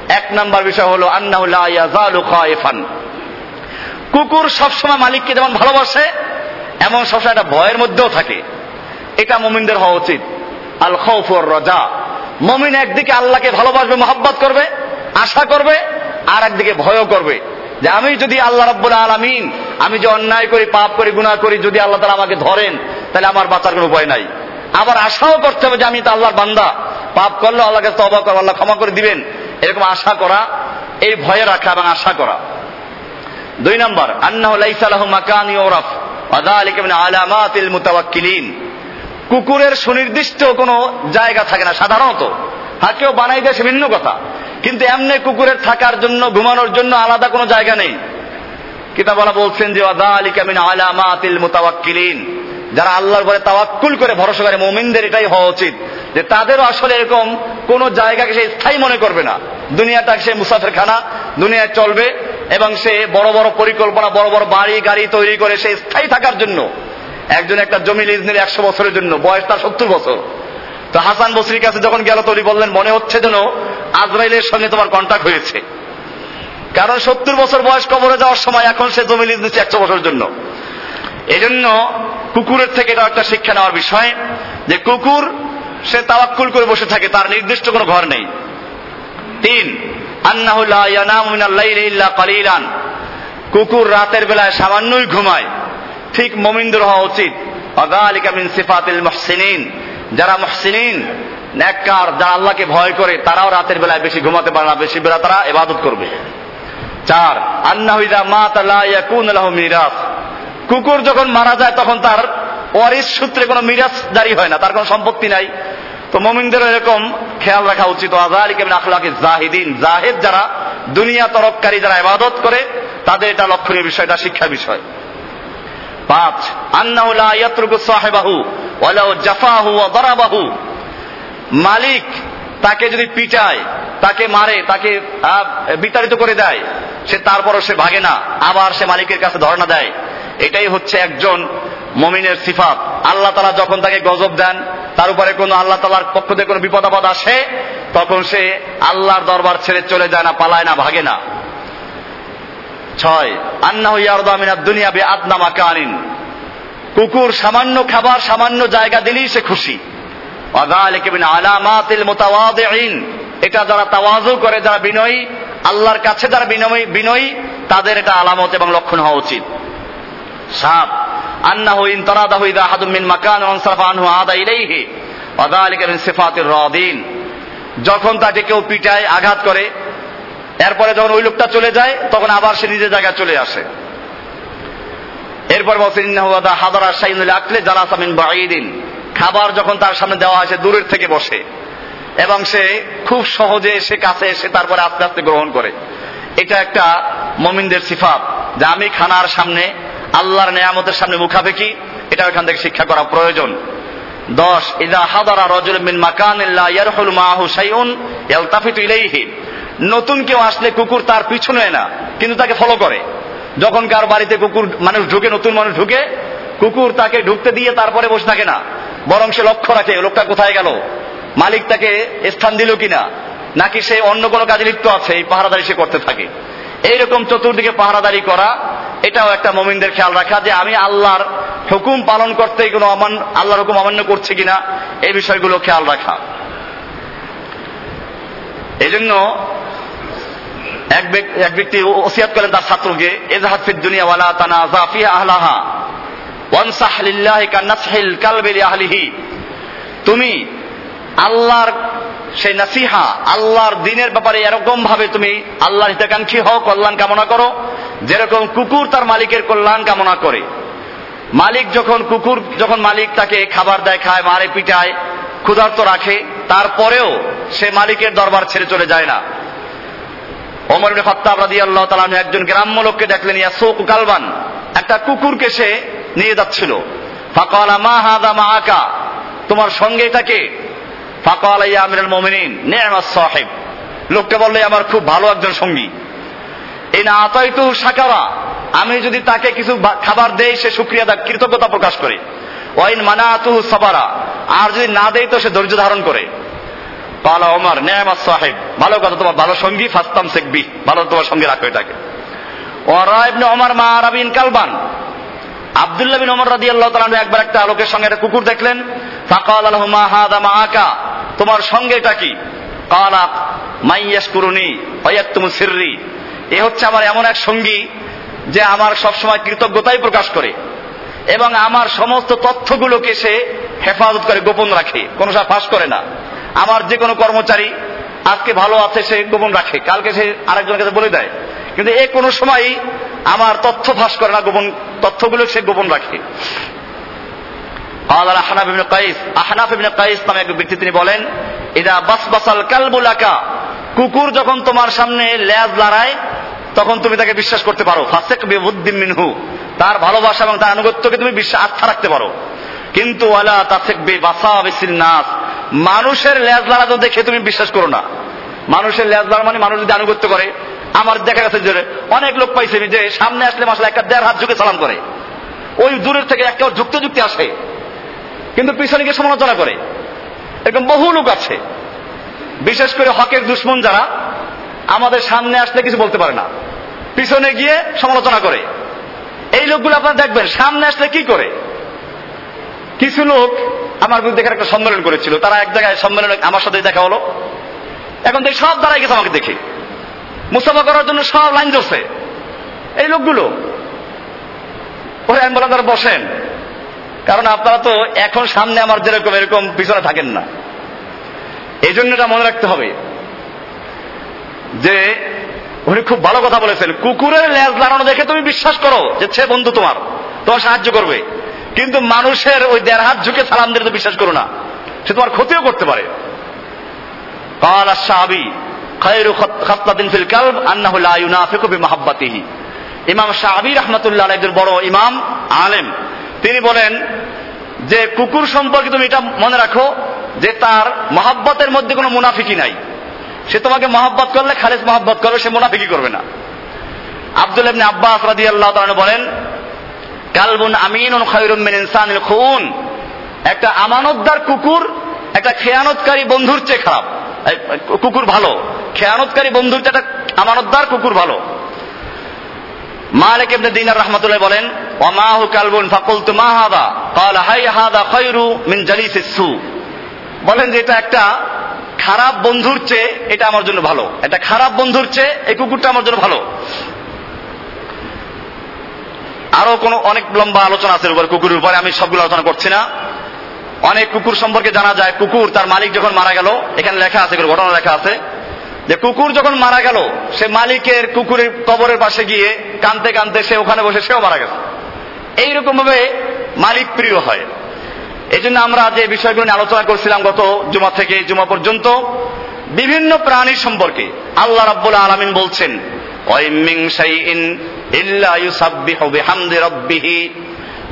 এক নাম্বার বিষয় হলো আন্নাহুল্লাহ কুকুর সবসময় মালিককে যেমন ভালোবাসে, এমন সবসময় একটা ভয়ের মধ্যেও থাকে। এটা মমিনদের হওয়া উচিত। আল খৌফর রজা। মমিন একদিকে আল্লাহকে ভালোবাসবে, মোহাব্বত করবে, আশা করবে, আর একদিকে ভয়ও করবে। যে আমি যদি আল্লাহ রব্বুল আলমিন, আমি যে অন্যায় করি, পাপ করি গুণা করি, যদি আল্লাহ তালা আমাকে ধরেন তাহলে আমার বাঁচার কোনো উপায় নাই। আবার আশাও করতে হবে যে আমি তো আল্লাহর বান্দা। পাপ করলে আল্লাহকে তবা করো, আল্লাহ ক্ষমা করে দিবেন। এরকম আশা করা, এই ভয়ে রাখা এবং আশা করা। দুই নম্বর, আন্নাহ মুতাওয়াক্কিলিন। কুকুরের সুনির্দিষ্ট কোনো জায়গা থাকে না, সাধারণত। হ্যাঁ কেউ বানাই দেয় ভিন্ন কথা। কিন্তু এমনি কুকুরের থাকার জন্য, ঘুমানোর জন্য আলাদা কোনো জায়গা নেই। কিতাবলা বলছেন যে মিন আলামাতিল মুতাওয়াক্কিলিন। যারা আল্লাহর পরে তাওয়াক্কুল করে, ভরসা করে, মোমিনদের এটাই হওয়া উচিত যে তাদেরও আসলে এরকম কোন জায়গাকে সে স্থায়ী মনে করবে না। দুনিয়াটাকে সে মুসাফের খানা দুনিয়ায় চলবে এবং সে বড় বড় পরিকল্পনা, বড় বড় বাড়ি, গাড়ি তৈরি করে সে স্থায়ী থাকার জন্য, একজন একটা জমি লিজ নিল একশো বছরের জন্য, বয়স তার সত্তর বছর। তো হাসান বসরির কাছে যখন গেল তৈরি বললেন, মনে হচ্ছে যেন আজরাইলের সঙ্গে তোমার কন্ট্যাক্ট হয়েছে। কারণ সত্তর বছর বয়স কবরে যাওয়ার সময় এখন সে জমি লিজ নিচ্ছে একশো বছরের জন্য। এজন্য কুকুরের থেকে এটা একটা শিক্ষা নেওয়ার বিষয়, যে কুকুর, সে তাওয়াক্কুল করে বসে থাকে, তার নির্দিষ্ট কোনো ঘর নেই। তিন কালিলান। কুকুর রাতের বেলায় সামান্যই ঘুমায়। ঠিক মমিন্দর হওয়া উচিত। যারা মহসিনিন, নেককার, যারা আল্লাহকে ভয় করে, তারাও রাতের বেলায় বেশি ঘুমাতে পারে না, বেশি বেলা তারা এবাদত করবে। চার আন্না হুইদা মা তালা ইয়াকুন লাহু মিরাস। কুকুর যখন মারা যায়, তখন তার ওয়ারিস সূত্রে কোনো মিরাজ জারি হয় না, তার কোনো সম্পত্তি নাই। তো মমিনদের এরকম খেয়াল রাখা উচিত। জাহিদিন। জাহেদ যারা দুনিয়া তরককারী যারা ইবাদত করে, তাদের এটা লক্ষণীয় বিষয়, এটা শিক্ষা বিষয়। পাঁচ আন্নাউলা সাহেবাহু জাফাহু ওয়া মালিক তাকে যদি পিটায়, তাকে মারে, তাকে বিতাড়িত করে দেয়, সে তারপরও সে ভাগে না। আবার সে মালিকের কাছে ধর্ণা দেয়। এটাই হচ্ছে একজন মমিনের সিফাত। আল্লাহ তালা যখন তাকে গজব দেন, তার উপরে কোনো আল্লাহ তালার পক্ষ থেকে কোনো বিপদ আপদ আসে, তখন সে আল্লাহর দরবার ছেড়ে চলে যায় না, পালায় না, ভাগে না। ছয় আন্না হইয়ারদামিনা দুনিয়া বে আদনামা কানিন কুকুর সামান্য খাবার, সামান্য জায়গা দিলেই সে খুশি। এটা যারা তাওয়াজু করে, যারা বিনয়ী, আল্লাহর কাছে যারা বিনয়ী, তাদের এটা আলামত এবং লক্ষণ হওয়া উচিত। সাত আন্নাহু ইন তারাদাহু ইদা আহাদুম মিন মাকান ওয়ানসারাফা আনহু আদা ইলাইহি। ওয়া যালিকা মিন সিফাতির রাদিন। যখন তাকে কেউ পিটায়, আঘাত করে, এরপরে যখন ওই লোকটা চলে যায়, তখন আবার সে নিজের জায়গায় চলে আসে। এরপর বলছেন ইন্নাহু আদা হাদারা শাইনুল আকলে জালাসা মিন বাঈদিন। খাবার যখন তার সামনে দেওয়া হয় দূরের থেকে বসে। এবং সে খুব সহজে এসে কাছে এসে তারপরে আস্তে আস্তে গ্রহণ করে। এটা একটা মমিনদের সিফাত, যে আমি খানার সামনে আল্লাহর নেয়ামতের সামনে মুখাপেকি, এটা ওখান থেকে শিক্ষা করা প্রয়োজন। দশ, ইদা হাদারা রজুল মিন মাকান নতুন কেউ আসলে কুকুর তার পিছু নেয় না, কিন্তু তাকে ফলো করে। যখন কার বাড়িতে কুকুর, মানুষ ঢুকে, নতুন মানুষ ঢুকে, কুকুর তাকে ঢুকতে দিয়ে তারপরে বসে থাকে না। বরং সে লক্ষ্য রাখে, লোকটা কোথায় গেল? মালিক তাকে স্থান দিল কিনা? নাকি সে অন্য কোনো কাজে লিপ্ত আছে, এই পাহারাদারি সে করতে থাকে। এইরকম চতুর্দিকে পাহারাদারি করা, এটাও একটা মমিনদের খেয়াল রাখা যে আমি আল্লাহর হুকুম পালন করতে কোনো অমান, আল্লাহর হুকুম অমান্য করছে কিনা, এই বিষয়গুলো খেয়াল রাখা। এই জন্য এক ব্যক্তি ওসিয়াত করেন তার ছাত্রকে এজাহাদ দুনিয়া ওয়ালা তানা জাফিয়া আহলিহি। তুমি আল্লাহর সেই নাসিহা আল্লাহর দিনের ব্যাপারে এরকম ভাবে তুমি আল্লাহ হিতাকাঙ্ক্ষী হও, কল্যাণ কামনা করো। যেরকম কুকুর তার মালিকের কল্যাণ কামনা করে। মালিক যখন কুকুর, যখন মালিক তাকে খাবার দেয়, খায়, মারে, পিটায়, ক্ষুধার্ত রাখে, তারপরেও সে মালিকের দরবার ছেড়ে চলে যায় না। অমর ইবনে খাত্তাব রাদিয়াল্লাহু একজন গ্রাম্য লোককে দেখলেন, ইয়াসুক কালবান। একটা কুকুরকে সে নিয়ে যাচ্ছিল। ফাকালা, মা হাদা মাআকা? তোমার সঙ্গে এটাকে ফাকালা, ইয়া আমিরুল মুমিনিন সাহিব। লোকটা বললে আমার খুব ভালো একজন সঙ্গী। এই না, আতাইতু সাকারা আমি যদি তাকে কিছু খাবার দেই, সে শুক্রিয়া দা, কৃতজ্ঞতা প্রকাশ করে। ওয়াইন মানাতুহু সাবারা। আর যদি না দেই, তো সে ধৈর্য ধারণ করে। পালা ওমর নেয়ামাত সাহেব, ভালো কথা, তোমার ভালো সঙ্গী ফাস্তাম শেখবি ভালো তোমার সঙ্গে রাখো এটাকে। ওরা ইবনে ওমর মা রাবিন কালবান আব্দুল্লাহ বিন ওমর রাদিয়াল্লাহু তাআলা একবার একটা লোকের সঙ্গে একটা কুকুর দেখলেন। ফাকাল আলাহু মা হাদা মাআকা। তোমার সঙ্গে এটা কি? কালা মাই ইয়াশকুরুনি ওয়া ইয়াকতুমু সিররি। এ হচ্ছে আমার এমন এক সঙ্গী যে আমার সবসময় কৃতজ্ঞতাই প্রকাশ করে এবং আমার সমস্ত তথ্যগুলোকে সে হেফাজত করে, গোপন রাখে, কোনো সময় ফাঁস করে না। আমার যে কোনো কর্মচারী আজকে ভালো আছে সে গোপন রাখে, কালকে সে আরেকজনের কাছে বলে দেয়। কিন্তু এ কোনো সময়ই আমার তথ্য ফাঁস করে না, গোপন তথ্যগুলো সে গোপন রাখে। আল্লাহ আহনাফ ইবনে কাইস, আহনাফ ইবনে কাইস নামে এক ব্যক্তি তিনি বলেন, ইদা বাসবাসাল কালবুলাকা, কুকুর যখন তোমার সামনে লেজ লড়ায়, তখন তুমি তাকে বিশ্বাস করতে পারো। ফাসেক বিবুদ্দিন মিনহু, তার ভালোবাসা এবং তার আনুগত্যকে তুমি বিশ্বাস আস্থা রাখতে পারো। কিন্তু আলা তাসেক বে বাসা বেসিল নাস, মানুষের লেজ লড়া তো দেখে তুমি বিশ্বাস করো না। মানুষের লেজ লড়া মানে মানুষ যদি আনুগত্য করে আমার দেখা গেছে যে অনেক লোক পাইছে যে সামনে আসলে মাসলে একটা দেড় হাত ঝুঁকে সালাম করে। ওই দূরের থেকে একটা যুক্ত যুক্তি আসে। কিন্তু পিছনে গিয়ে সমালোচনা করে। এরকম বহু লোক আছে। বিশেষ করে হকের দুশ্মন যারা, আমাদের সামনে আসলে কিছু বলতে পারে না। পিছনে গিয়ে সমালোচনা করে। এই লোকগুলো আপনারা দেখবেন, সামনে আসলে কি করে? কিছু লোক আমার বিরুদ্ধে একটা সম্মেলন করেছিল। তারা এক জায়গায় সম্মেলনে আমার সাথে দেখা হলো। এখন দেখি সব দাঁড়াই গেছে আমাকে দেখে। মুসাফা করার জন্য সব লাইন ধরছে। এই লোকগুলো। ওরা অ্যাম্বুলেন্স বললাম বসেন। কারণ আপনারা তো এখন সামনে আমার যেরকম এরকম পিছনে থাকেন না। এই জন্য এটা মনে রাখতে হবে। যে, উনি খুব ভালো কথা বলেছেন। কুকুরের ল্যাজ লাগানো দেখে তুমি বিশ্বাস করো যে সে বন্ধু তোমার তোমার সাহায্য করবে। কিন্তু মানুষের ওই দেড় হাত ঝুঁকে সালাম দিলে তো বিশ্বাস করো না। সে তোমার ক্ষতিও করতে পারে। কাল আশাহাবি লা ইমাম বড় ইমাম, আলেম। তিনি বলেন যে কুকুর সম্পর্কে তুমি এটা মনে রাখো যে তার মহাব্বতের মধ্যে কোনো মুনাফিকি নাই। সে তোমাকে মহাব্বত করলে খালেজ মহাব্বত করবে সে মুনাফিকি করবে না। আব্দুল ইবনে আব্বাস রাজি আল্লাহ বলেন, কালবুন আমিন খুন। একটা আমানতদার কুকুর একটা খেয়ানতকারী বন্ধুর চেয়ে খারাপ। কুকুর ভালো। খেয়ানতকারী বন্ধুর একটা আমানতদার কুকুর ভালো। মালিক ইবনে দিনার রহমাতুল্লাহ বলেন, ওমাহু কালবুন ফাকুলতু মা হাদা? ক্বাল হাই হাদা খায়রু মিন জালিসিস সু। বলেন যে এটা একটা খারাপ বন্ধুর চেয়ে এটা আমার জন্য ভালো। এটা খারাপ বন্ধুর চেয়ে এই কুকুরটা আমার জন্য ভালো। আরও কোন অনেক লম্বা আলোচনা আছে উপরে কুকুরের উপরে, আমি সবগুলো আলোচনা করছি না। অনেক কুকুর সম্পর্কে জানা যায়, কুকুর তার মালিক যখন মারা গেল, এখানে লেখা আছে, ঘটনা লেখা আছে। যে কুকুর যখন মারা গেল, সে মালিকের কুকুরের কবরের পাশে গিয়ে কানতে কানতে সে ওখানে বসে, সেও মারা গেছে। এইরকম ভাবে মালিক প্রিয় হয়। এই জন্য আমরা যে বিষয়গুলো নিয়ে আলোচনা করছিলাম গত জুমা থেকে, জুমা পর্যন্ত, বিভিন্ন প্রাণীর সম্পর্কে আল্লাহ রাব্বুল আলামিন বলছেন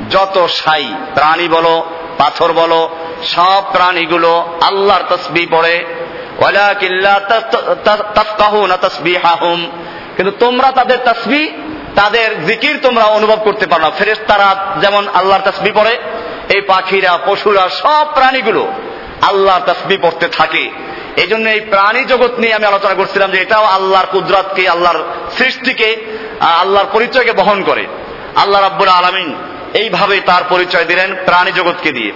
যত সাই প্রাণী বলো, পাথর বলো, সব প্রাণীগুলো আল্লাহর তসবি পড়ে কিন্তু তোমরা তাদের তসবিহ, তাদের জিকির তোমরা অনুভব করতে পারো না। ফেরেশতারা যেমন আল্লাহর তসবিহ পড়ে, এই পাখিরা, পশুরা, সব প্রাণীগুলো আল্লাহর তসবি পড়তে থাকে। এই জন্য এই প্রাণী জগৎ নিয়ে আমি আলোচনা করছিলাম যে এটাও আল্লাহর কুদরতকে, আল্লাহর সৃষ্টিকে আল্লাহর পরিচয়কে বহন করে। আল্লাহ রাব্বুল আলামিন এইভাবে তার পরিচয় দিলেন প্রাণী জগৎকে দিয়ে।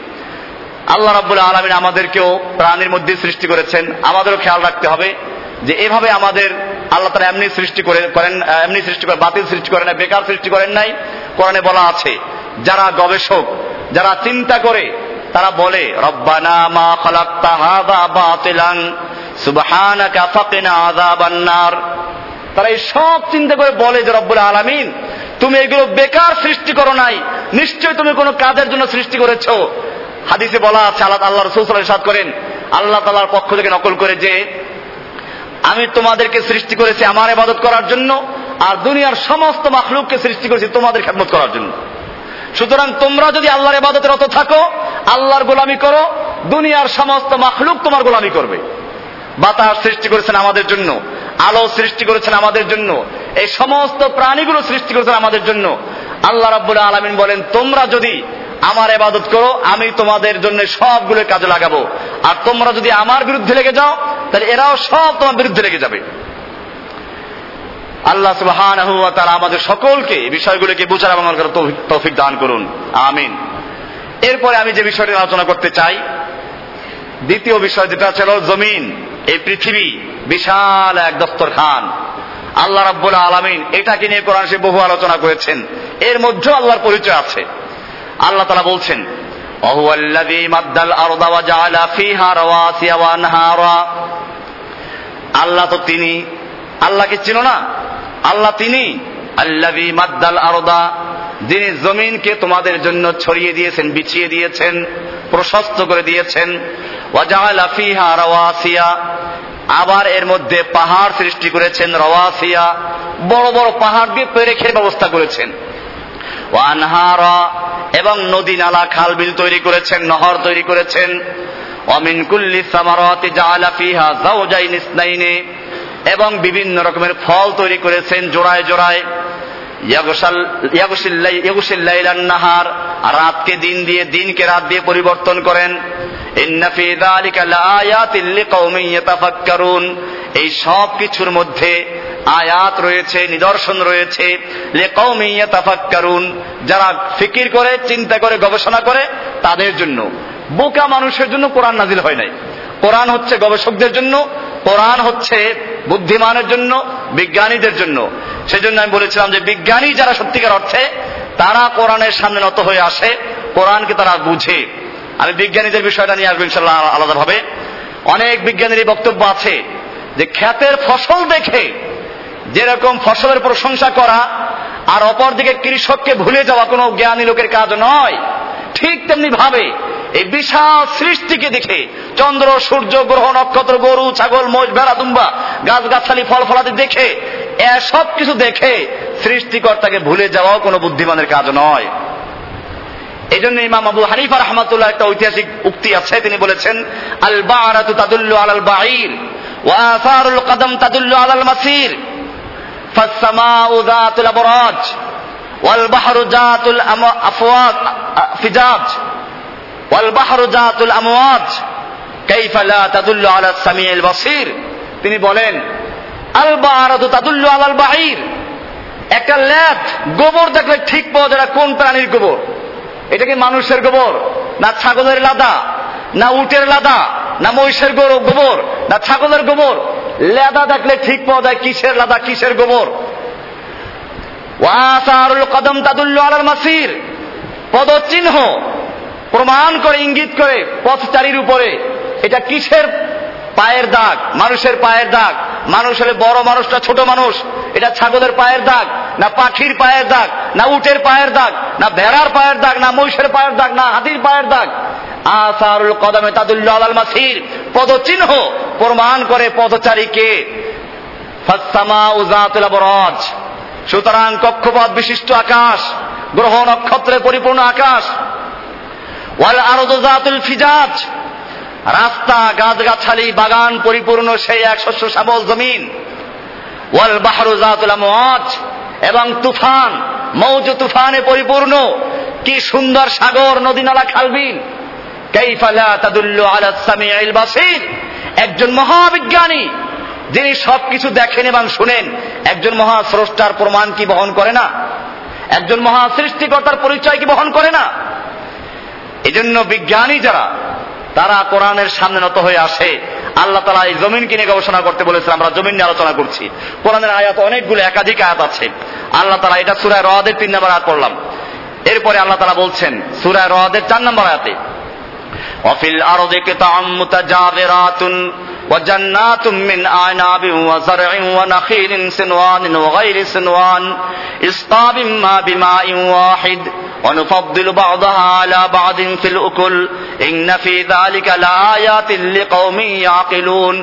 আল্লাহ রাব্বুল আলামিন আমাদেরকেও প্রাণীর মধ্যে সৃষ্টি করেছেন। আমাদেরও খেয়াল রাখতে হবে যে এভাবে আমাদের আল্লাহ তারা এমনি সৃষ্টি করে করেন, এমনি সৃষ্টি করে, বাতিল সৃষ্টি করেন নাই, বেকার সৃষ্টি করেন নাই, কোরআনে বলা আছে, যারা গবেষক, যারা চিন্তা করে, তারা বলে তারা এই সব চিন্তা করে বলে যে, রব্বুল আলামিন, তুমি এগুলো বেকার সৃষ্টি করো নাই নিশ্চয় তুমি কোনো কাজের জন্য সৃষ্টি করেছ। হাদিসে বলা আছে, আল্লাহ আল্লাহ রসুল সাদ করেন, আল্লাহ তালার পক্ষ থেকে নকল করে যে, আমি তোমাদেরকে সৃষ্টি করেছি আমার ইবাদত করার জন্য, আর দুনিয়ার সমস্ত মাখলুককে সৃষ্টি করেছি তোমাদের খেদমত করার জন্য। সুতরাং তোমরা যদি আল্লাহর ইবাদতের রত থাকো, আল্লাহর গোলামি করো, দুনিয়ার সমস্ত মাখলুক তোমার গোলামি করবে। বাতাস সৃষ্টি করেছেন আমাদের জন্য, আলো সৃষ্টি করেছেন আমাদের জন্য, এই সমস্ত প্রাণীগুলো সৃষ্টি করেছেন আমাদের জন্য। আল্লাহ রাব্বুল আলমিন বলেন, তোমরা যদি আমার এবাদত করো, আমি তোমাদের জন্য সবগুলো কাজে লাগাবো। আর তোমরা যদি আমার বিরুদ্ধে লেগে যাও, তাহলে এরাও সব তোমার বিরুদ্ধে লেগে যাবে। আল্লাহ সুবহান তারা আমাদের সকলকে বিষয়গুলোকে বুঝার এবং তৌফিক দান করুন। আমিন। এরপরে আমি যে বিষয়টি আলোচনা করতে চাই, দ্বিতীয় বিষয় যেটা ছিল জমিন, এই পৃথিবী বিশাল এক দফতর খান আল্লাহ রাব্বুল আলমিন এটাকে নিয়ে কোরআন সে বহু আলোচনা করেছেন। এর মধ্যেও আল্লাহর পরিচয় আছে। আল্লাহ তালা বলছেন আল্লাহ তো তিনি, আল্লাহকে চিনো না? আল্লাহ তিনি আল্লাহি মাদ্দাল আরদা, যিনি জমিনকে তোমাদের জন্য ছড়িয়ে দিয়েছেন, বিছিয়ে দিয়েছেন, প্রশস্ত করে দিয়েছেন আবার এর মধ্যে পাহাড় সৃষ্টি করেছেন, রওয়াসিয়া, বড় বড় পাহাড় দিয়ে পেরেখের ব্যবস্থা করেছেন। ওয়ানহারা এবং নদী নালা খাল বিল তৈরি করেছেন, নহর তৈরি করেছেন। অমিন কুল্লি সামারাতি এবং বিভিন্ন রকমের ফল তৈরি করেছেন, জোড়ায় জোড়ায়। নাহার, রাতকে দিন দিয়ে দিনকে রাত দিয়ে পরিবর্তন করেন। এই সব কিছুর মধ্যে আয়াত রয়েছে, নিদর্শন রয়েছে যারা ফিকির করে, চিন্তা করে, গবেষণা করে, তাদের জন্য। বোকা মানুষের জন্য কোরআন নাজিল হয় নাই। কোরআন হচ্ছে গবেষকদের জন্য কোরআন হচ্ছে বুদ্ধিমানের জন্য, বিজ্ঞানীদের জন্য। সেজন্য আমি বলেছিলাম যে বিজ্ঞানী যারা সত্যিকার অর্থে, তারা কোরআনের সামনে নত হয়ে আসে, কোরআনকে তারা বুঝে। আমি বিজ্ঞানীদের বিষয়টা নিয়ে আসব ইনশাল্লাহ আলাদাভাবে। অনেক বিজ্ঞানীর বক্তব্য আছে যে খ্যাতের ফসল দেখে যেরকম ফসলের প্রশংসা করা, আর অপরদিকে কৃষককে ভুলে যাওয়া কোনো জ্ঞানী লোকের কাজ নয়। ঠিক তেমনি ভাবে এই বিশাল সৃষ্টিকে দেখে চন্দ্র, সূর্য, গ্রহ, নক্ষত্র, গরু, ছাগল মোষ ভেড়া তুম্বা গাছ গাছালি ফল ফলাদি দেখে সব কিছু দেখে সৃষ্টিকর্তাকে ভুলে যাওয়াও কোনো বুদ্ধিমানের কাজ নয়। এই জন্য ইমাম আবু হানিফা রহমাতুল্লাহ একটা ঐতিহাসিক উক্তি আছে, তিনি বলেছেন আল বারাতু তাদুল্লু আলাল বাহির ওয়া আসারুল কদম তাদুল্লু আল মাসির, ফাসসামাউ যাতুল আবরাজ ওয়াল বাহরু যাতুল আফওয়াজ ফিজাজ। তিনি বলেন একটা ল্যাদ গোবর দেখলে ঠিক পাওয়া যায় কোন প্রাণীর গোবর? এটা কি মানুষের গোবর, না ছাগলের লাদা, না উটের লাদা, না মহিষের গোবর, না ছাগলের গোবর? লেদা দেখলে ঠিক পাওয়া যায় কিসের লাদা, কিসের গোবর? ওয়াসারুল কদম তাদুল্লু আলাল মাসির। পদচিহ্ন প্রমাণ করে, ইঙ্গিত করে পথচারীর উপরে। এটা কিসের পায়ের দাগ? মানুষের পায়ের দাগ। মানুষের বড় মানুষটা ছোট মানুষ? এটা ছাগলের পায়ের দাগ, না পাখির পায়ের দাগ, না উটের পায়ের দাগ, না ভেড়ার পায়ের দাগ, না মহিষের পায়ের দাগ, না হাতির পায়ের দাগ। আসারুল কদমে তাদুল্লাহ আলাল মাসির। পদচিহ্ন প্রমাণ করে পদচারীকে সুতরাং কক্ষপথ বিশিষ্ট আকাশ, গ্রহ নক্ষত্রে পরিপূর্ণ আকাশ। ওয়াল আরদাতুল ফিজাজ। রাস্তা, গাছগাছালি, বাগান, পরিপূর্ণ সেই এক শস্য শ্যামল জমিন। ওয়াল বাহরুজাতুল আমওয়াজ। এবং তুফান, মৌজ তুফানে পরিপূর্ণ। কি সুন্দর সাগর, নদী নালা বাসির। একজন মহাবিজ্ঞানী, যিনি সবকিছু দেখেন এবং শুনেন, একজন মহা স্রষ্টার প্রমাণ কি বহন করে না? একজন মহা সৃষ্টিকর্তার পরিচয় কি বহন করে না? এজন্য বিজ্ঞানী যারা, তারা কোরআনের সামনে নত হয়ে আসে। আল্লাহ তালা এই জমিন কিনে গবেষণা করতে বলেছেন, আমরা জমিন নিয়ে আলোচনা করছি। কোরআনের আয়াত অনেকগুলো একাধিক আয়াত আছে। আল্লাহ তালা এটা সুরায় রহাদের তিন নম্বর আয়াত পড়লাম। এরপরে আল্লাহ তালা বলছেন সুরায় রহাদের চার নম্বর আয়াতে, অফিল আরও দেখে وجنات من أعناب وزرع ونخيل سنوان وغير سنوان إسقاب ما بماء واحد ونفضل بعضها على بعض في الأكل إن في ذلك لآيات لقوم يعقلون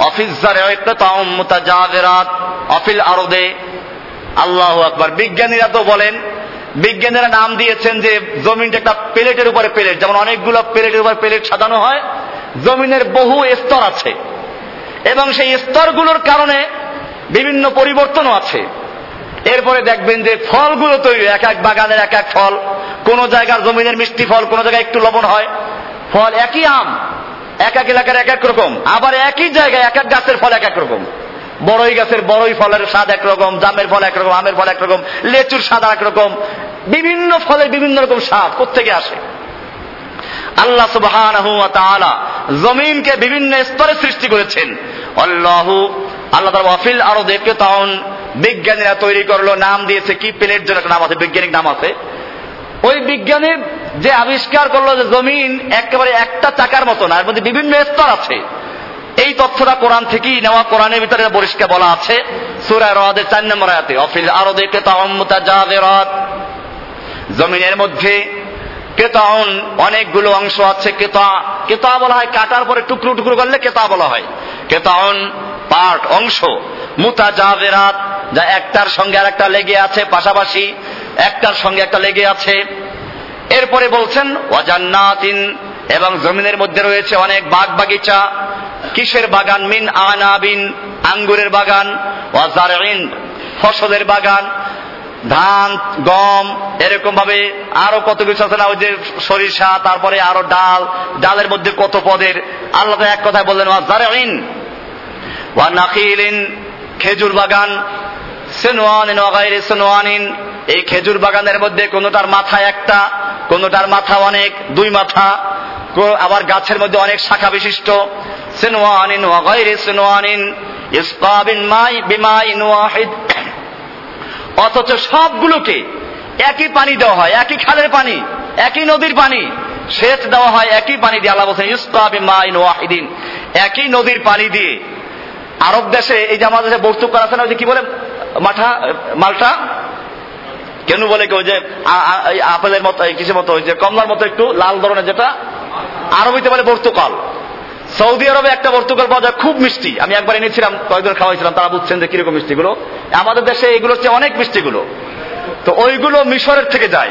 وفي الزرع قطع متجاورات وفي الأرض আল্লাহ আকবার বিজ্ঞানীরা তো বলেন বিজ্ঞানীরা নাম দিয়েছেন যে জমিনটা একটা প্লেটের উপরে প্লেট যেমন অনেকগুলো প্লেটের উপর প্লেট সাজানো হয় জমিনের বহু স্তর আছে। এবং সেই স্তরগুলোর কারণে বিভিন্ন পরিবর্তনও আছে। এরপরে দেখবেন যে ফলগুলো তৈরি, এক এক বাগানের এক এক ফল। কোন জায়গার জমিনের মিষ্টি ফল, কোন জায়গায় একটু লবণ হয়, ফল একই আম, এক এক এলাকার এক এক রকম। আবার একই জায়গায় এক এক গাছের ফল এক এক রকম। বড়ই গাছের বড়ই ফলের স্বাদ একরকম, জামের ফল একরকম, আমের ফল একরকম, লেচুর স্বাদ একরকম বিভিন্ন ফলের বিভিন্ন রকম স্বাদ কোথেকে আসে? আল্লাহ তাআলা জমিনকে বিভিন্ন স্তরে সৃষ্টি করেছেন। আল্লাহু, আল্লাহ তাআলা ওয়াফিল আরও দেখে তখন বিজ্ঞানীরা তৈরি করল, নাম দিয়েছে, কি প্লেট জন্য একটা নাম আছে, বৈজ্ঞানিক নাম আছে। ওই বিজ্ঞানীর যে আবিষ্কার করল যে জমিন একেবারে একটা চাকার মতো না, এর মধ্যে বিভিন্ন স্তর আছে। এই তথ্যটা কোরআন থেকেই নেওয়া, কোরআনের ভিতরে পরিষ্কার বলা আছে। সুরায় রদের চার নম্বর আয়াতে অফিল আরও দেখে তাহমুতা জমিনের মধ্যে কেতাউন অনেকগুলো অংশ আছে কেতা। কেতা বলা হয়, কাটার পরে টুকরো টুকরো করলে কেতা বলা হয়। কেতাউন পার্ট, অংশ। মুতা জাভেরাত যা একটার সঙ্গে আর একটা লেগে আছে, পাশাপাশি একটার সঙ্গে একটা লেগে আছে। এরপরে বলছেন, ওয়াজান্নাতিন, এবং জমিনের মধ্যে রয়েছে অনেক বাগ বাগিচা কিসের বাগান? মিন আনাবিন, আঙ্গুরের বাগান। ওয়াজারিন ফসলের বাগান। ধান, গম, এরকম ভাবে আরও কত কিছু আছে না, ওই যে সরিষা, তারপরে আরও ডাল, ডালের মধ্যে কত পদের, আল্লাহ এক কথায় বললেন খেজুর বাগান এই খেজুর বাগানের মধ্যে কোনোটার মাথা একটা, কোনোটার মাথা অনেক, দুই মাথা আবার গাছের মধ্যে অনেক শাখা বিশিষ্ট। সেনোয়ানিন ওয়াগাইরে মাই বিমাইন ওয়াহিদ। অথচ সবগুলোকে একই পানি দেওয়া হয়, একই খালের পানি, একই নদীর পানি। সেচ দেওয়া হয়, একই পানি দিয়ে। আল্লাহ বলছেন ইসকাবিন মাইন ওয়াহিদিন। একই নদীর পানি দিয়ে। আরব দেশে এই যে আমাদের বস্তু করা আছে না যে কি বলে? মাঠা, মালটা? কেন বলে কেউ যে আপেলের মতো কিসের মতো, ওই যে কমলার মতো একটু লাল ধরনের যেটা? আরবিতে বলে বর্তুকাল। সৌদি আরবে একটা বর্তুকাল পাওয়া যায়, খুব মিষ্টি। আমি একবার এনেছিলাম, কয়েকজন খাওয়াইছিলাম, তারা বুঝছেন যে কীরকম মিষ্টিগুলো। আমাদের দেশে এগুলোর চেয়ে অনেক মিষ্টিগুলো। তো ওইগুলো মিশরের থেকে যায়।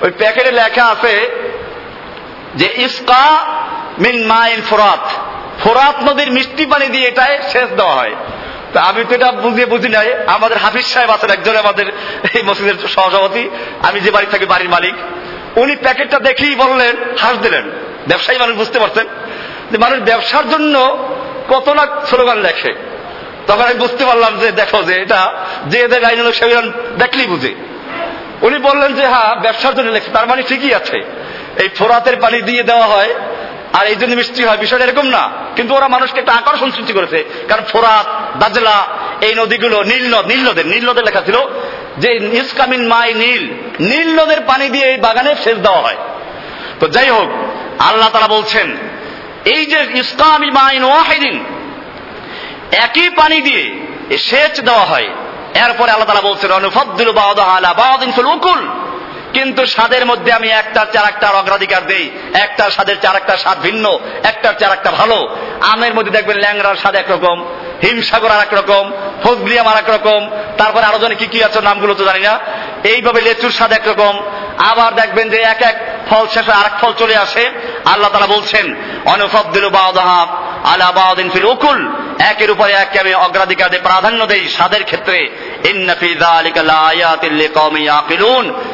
ওই প্যাকেটে লেখা আছে যে ইস্কা মিন মাইল ফোরাত। ফোরাত নদীর মিষ্টি পানি দিয়ে এটাই সেচ দেওয়া হয়। তা আমি তো এটা বুঝিয়ে বুঝি নাই। আমাদের হাফিজ সাহেব আছেন একজন আমাদের এই মসজিদের সহসভাপতি। আমি যে বাড়ি থাকি, বাড়ির মালিক। উনি প্যাকেটটা দেখেই বললেন, হাস দিলেন। ব্যবসায়ী মানুষ বুঝতে পারছেন? যে মানুষ ব্যবসার জন্য কত লাখ স্লোগান লেখে। তখন আমি বুঝতে পারলাম যে, দেখো যে, এটা যে এদের আইন সে দেখলেই বুঝে। উনি বললেন যে হ্যাঁ ব্যবসার জন্য লেখছে তার মানে ঠিকই আছে। এই ফোরাতের পানি দিয়ে দেওয়া হয়, আর এই জন্য মিষ্টি হয়, বিষয়টা এরকম না। কিন্তু ওরা মানুষকে একটা আকর্ষণ সৃষ্টি করেছে, কারণ ফোরাত, দাজলা, এই নদীগুলো নীল নদ, নীল নদের নীল নদের লেখা ছিল যে ইসকামিন মাই নীল নীল নদের পানি দিয়ে এই বাগানে সেচ দেওয়া হয়। তো যাই হোক, আল্লাহ তারা বলছেন এই যে ইসকামি মাইন ওয়াহিদিন, একই পানি দিয়ে সেচ দেওয়া হয়। এরপরে আল্লাহ তালা বলছেন, অনুফদ্দুল ফুল উকুল। কিন্তু স্বাদের মধ্যে আমি একটার চার একটার অগ্রাধিকার দেই। একটার স্বাদের চার একটা স্বাদ ভিন্ন, একটার চার একটা ভালো। আমের মধ্যে দেখবেন ল্যাংরার স্বাদ একরকম হিমসাগর আর একরকম ফজলিয়াম আর একরকম তারপরে আরও জনে কি কি আছে নামগুলো তো জানি না। এইভাবে লেচুর স্বাদ একরকম আবার দেখবেন যে এক এক ফল শেষে আরেক ফল চলে আসে। আল্লাহ তারা বলছেন, অনুফদ্দিল বাউদাহাব আলা বাউদিন ফিল উকুল। একের উপরে একে আমি অগ্রাধিকার দিয়ে প্রাধান্য দেই স্বাদের ক্ষেত্রে।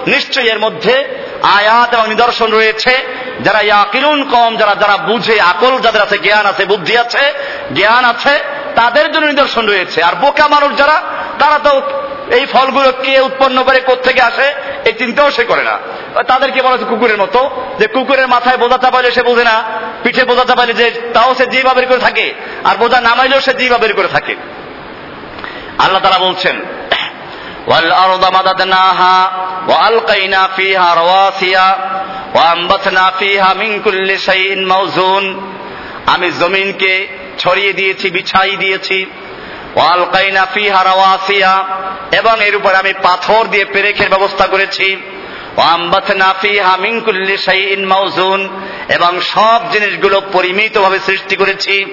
নিশ্চয়ই এর মধ্যে আয়াত এবং নিদর্শন রয়েছে। যারা ইয়াকিলুন কম, যারা যারা বুঝে, আকল, যাদের আছে জ্ঞান আছে, বুদ্ধি আছে, জ্ঞান আছে তাদের জন্য নিদর্শন রয়েছে আর বোকা মানুষ যারা তারা তো এই ফলগুলো কে উৎপন্ন করে থেকে আসে এই চিন্তাও সে করে না তাদেরকে বলা হচ্ছে কুকুরের মতো যে কুকুরের মাথায় বোঝা চাপাইলে সে বোঝে না পিঠে বোঝা চাপাইলে যে তাও সে জিবা বের করে থাকে আর বোঝা নামাইলেও সে জিবা বের করে থাকে আল্লাহ তারা বলছেন والأرض مددناها وألقينا فيها رواسي وأنبتنا فيها من كل شيء موزون আমি জমিনকে ছড়িয়ে দিয়েছি, বিছাই দিয়েছি। এবং এর উপর আমি পাথর দিয়ে পেরেখের ব্যবস্থা করেছি। এবং সব জিনিসগুলো পরিমিতভাবে সৃষ্টি করেছি।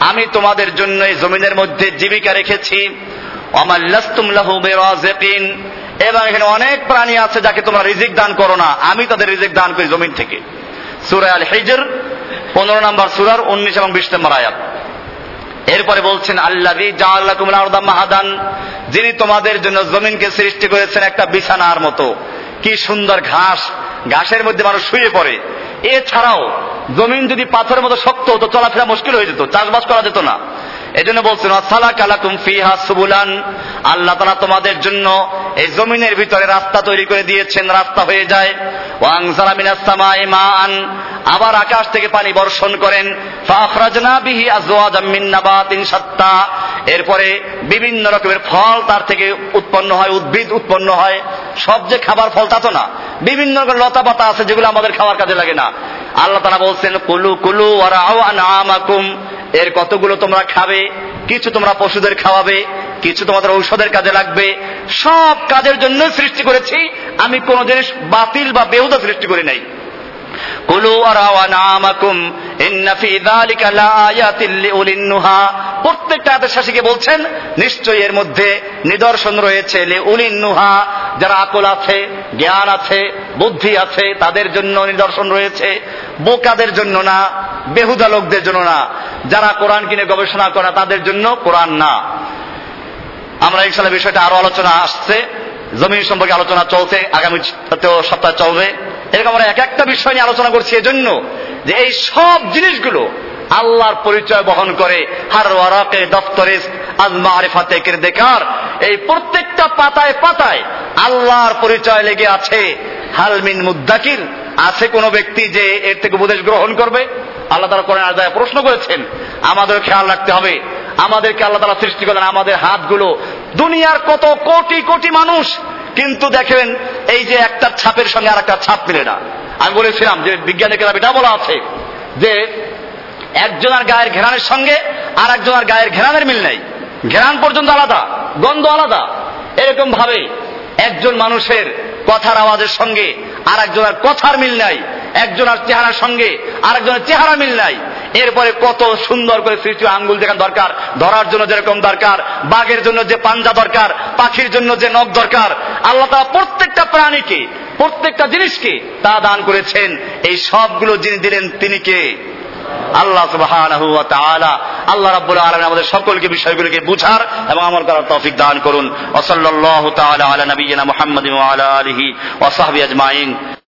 আমি তোমাদের জন্য এই জমিনের মধ্যে জীবিকা রেখেছি। এবং এখানে অনেক প্রাণী আছে যাকে তোমরা রিজিক দান করো না। আমি তাদের রিজিক দান করি জমিন থেকে। সূরা আল হিজর পনেরো নম্বর সুরার উনিশ এবং বিশ নম্বর আয়াত। এরপরে বলছেন আল্লাহ যিনি তোমাদের জন্য জমিনকে সৃষ্টি করেছেন একটা বিছানার মতো। কি সুন্দর ঘাস, ঘাসের মধ্যে মানুষ শুয়ে পড়ে। এছাড়াও, জমিন যদি পাথরের মতো শক্ত হতো, চলাফেরা মুশকিল হয়ে যেত, চাষবাস করা যেত না। এই জন্য বলছেন সালা কালাকুম ফিহা সুবুলান। আল্লাহ তালা তোমাদের জন্য এই জমিনের ভিতরে রাস্তা তৈরি করে দিয়েছেন, রাস্তা হয়ে যায়। ওয়াং সালামিনাস সামাই মান আবার আকাশ থেকে পানি বর্ষণ করেন। বিহি এরপরে বিভিন্ন রকমের ফল তার থেকে উৎপন্ন হয়, উদ্ভিদ উৎপন্ন হয়। সব যে খাবার ফল তা তো না। বিভিন্ন রকমের লতা পাতা আছে যেগুলো আমাদের খাওয়ার কাজে লাগে না। আল্লাহ তারা বলছেন, কুলু কুলু আনামাকুম এর কতগুলো তোমরা খাবে, কিছু তোমরা পশুদের খাওয়াবে, কিছু তোমাদের ঔষধের কাজে লাগবে। সব কাজের জন্য সৃষ্টি করেছি, আমি কোন জিনিস বাতিল বা বেহুদা সৃষ্টি করি নাই। প্রত্যেকটা শেষে বলছেন, নিশ্চয়ই এর মধ্যে নিদর্শন রয়েছে লিউলিন নুহা যারা আকল আছে, জ্ঞান আছে, বুদ্ধি আছে, তাদের জন্য নিদর্শন রয়েছে। বোকাদের জন্য না, বেহুদা লোকদের জন্য না। যারা কোরআন কিনে গবেষণা করে, তাদের জন্য কোরআন না। আমরা ইনশাল্লাহ বিষয়টা আরও আলোচনা আসছে। জমিন সম্পর্কে আলোচনা চলছে। আগামী সপ্তাহে চলবে। এরকম আমরা এক একটা বিষয় নিয়ে আলোচনা করছি এজন্য যে এই সব জিনিসগুলো আল্লাহর পরিচয় বহন করে হার ওয়ারাকে, দফতরে আজমা আরিফাতে দেখার এই প্রত্যেকটা পাতায় পাতায় আল্লাহর পরিচয় লেগে আছে। হালমিন মুদ্দাকির, আছে কোন ব্যক্তি যে এর থেকে উপদেশ গ্রহণ করবে? আল্লাহ তারা করেন আজায় প্রশ্ন করেছেন আমাদের খেয়াল রাখতে হবে। আমাদেরকে আল্লাহ তারা সৃষ্টি করেন আমাদের হাতগুলো। দুনিয়ার কত কোটি কোটি মানুষ কিন্তু দেখেন, এই যে একটা ছাপের সঙ্গে আর একটা ছাপ মিলে না। আমি বলেছিলাম যে বিজ্ঞানের কেতাব এটা বলা আছে যে একজনের গায়ের ঘেরানের সঙ্গে আর একজনের গায়ের ঘেরানের মিল নেই। ঘেরান পর্যন্ত আলাদা, গন্ধ আলাদা। এরকম ভাবে একজন মানুষের কথার আওয়াজের সঙ্গে আর একজনের কথার মিল নাই, একজনের চেহারার সঙ্গে আর একজনের চেহারা মিল নাই। এরপরে কত সুন্দর করে সৃষ্টি আঙ্গুল দেখান দরকার, ধরার জন্য যেরকম দরকার, বাঘের জন্য যে পাঞ্জা দরকার, পাখির জন্য যে নখ দরকার, আল্লাহ তারা প্রত্যেকটা প্রাণীকে, প্রত্যেকটা জিনিসকে তা দান করেছেন। এই সবগুলো যিনি দিলেন তিনি কে? আল্লাহ সুবাহ আল্লাহ রাবুল আলম আমাদের সকলকে বিষয়গুলিকে বুঝার এবং আমল করার তৌফিক দান করুন। ওসল্লাহ তালা আলা নবীনা মোহাম্মদ আলা আলহি ওসাহাবি আজমাইন।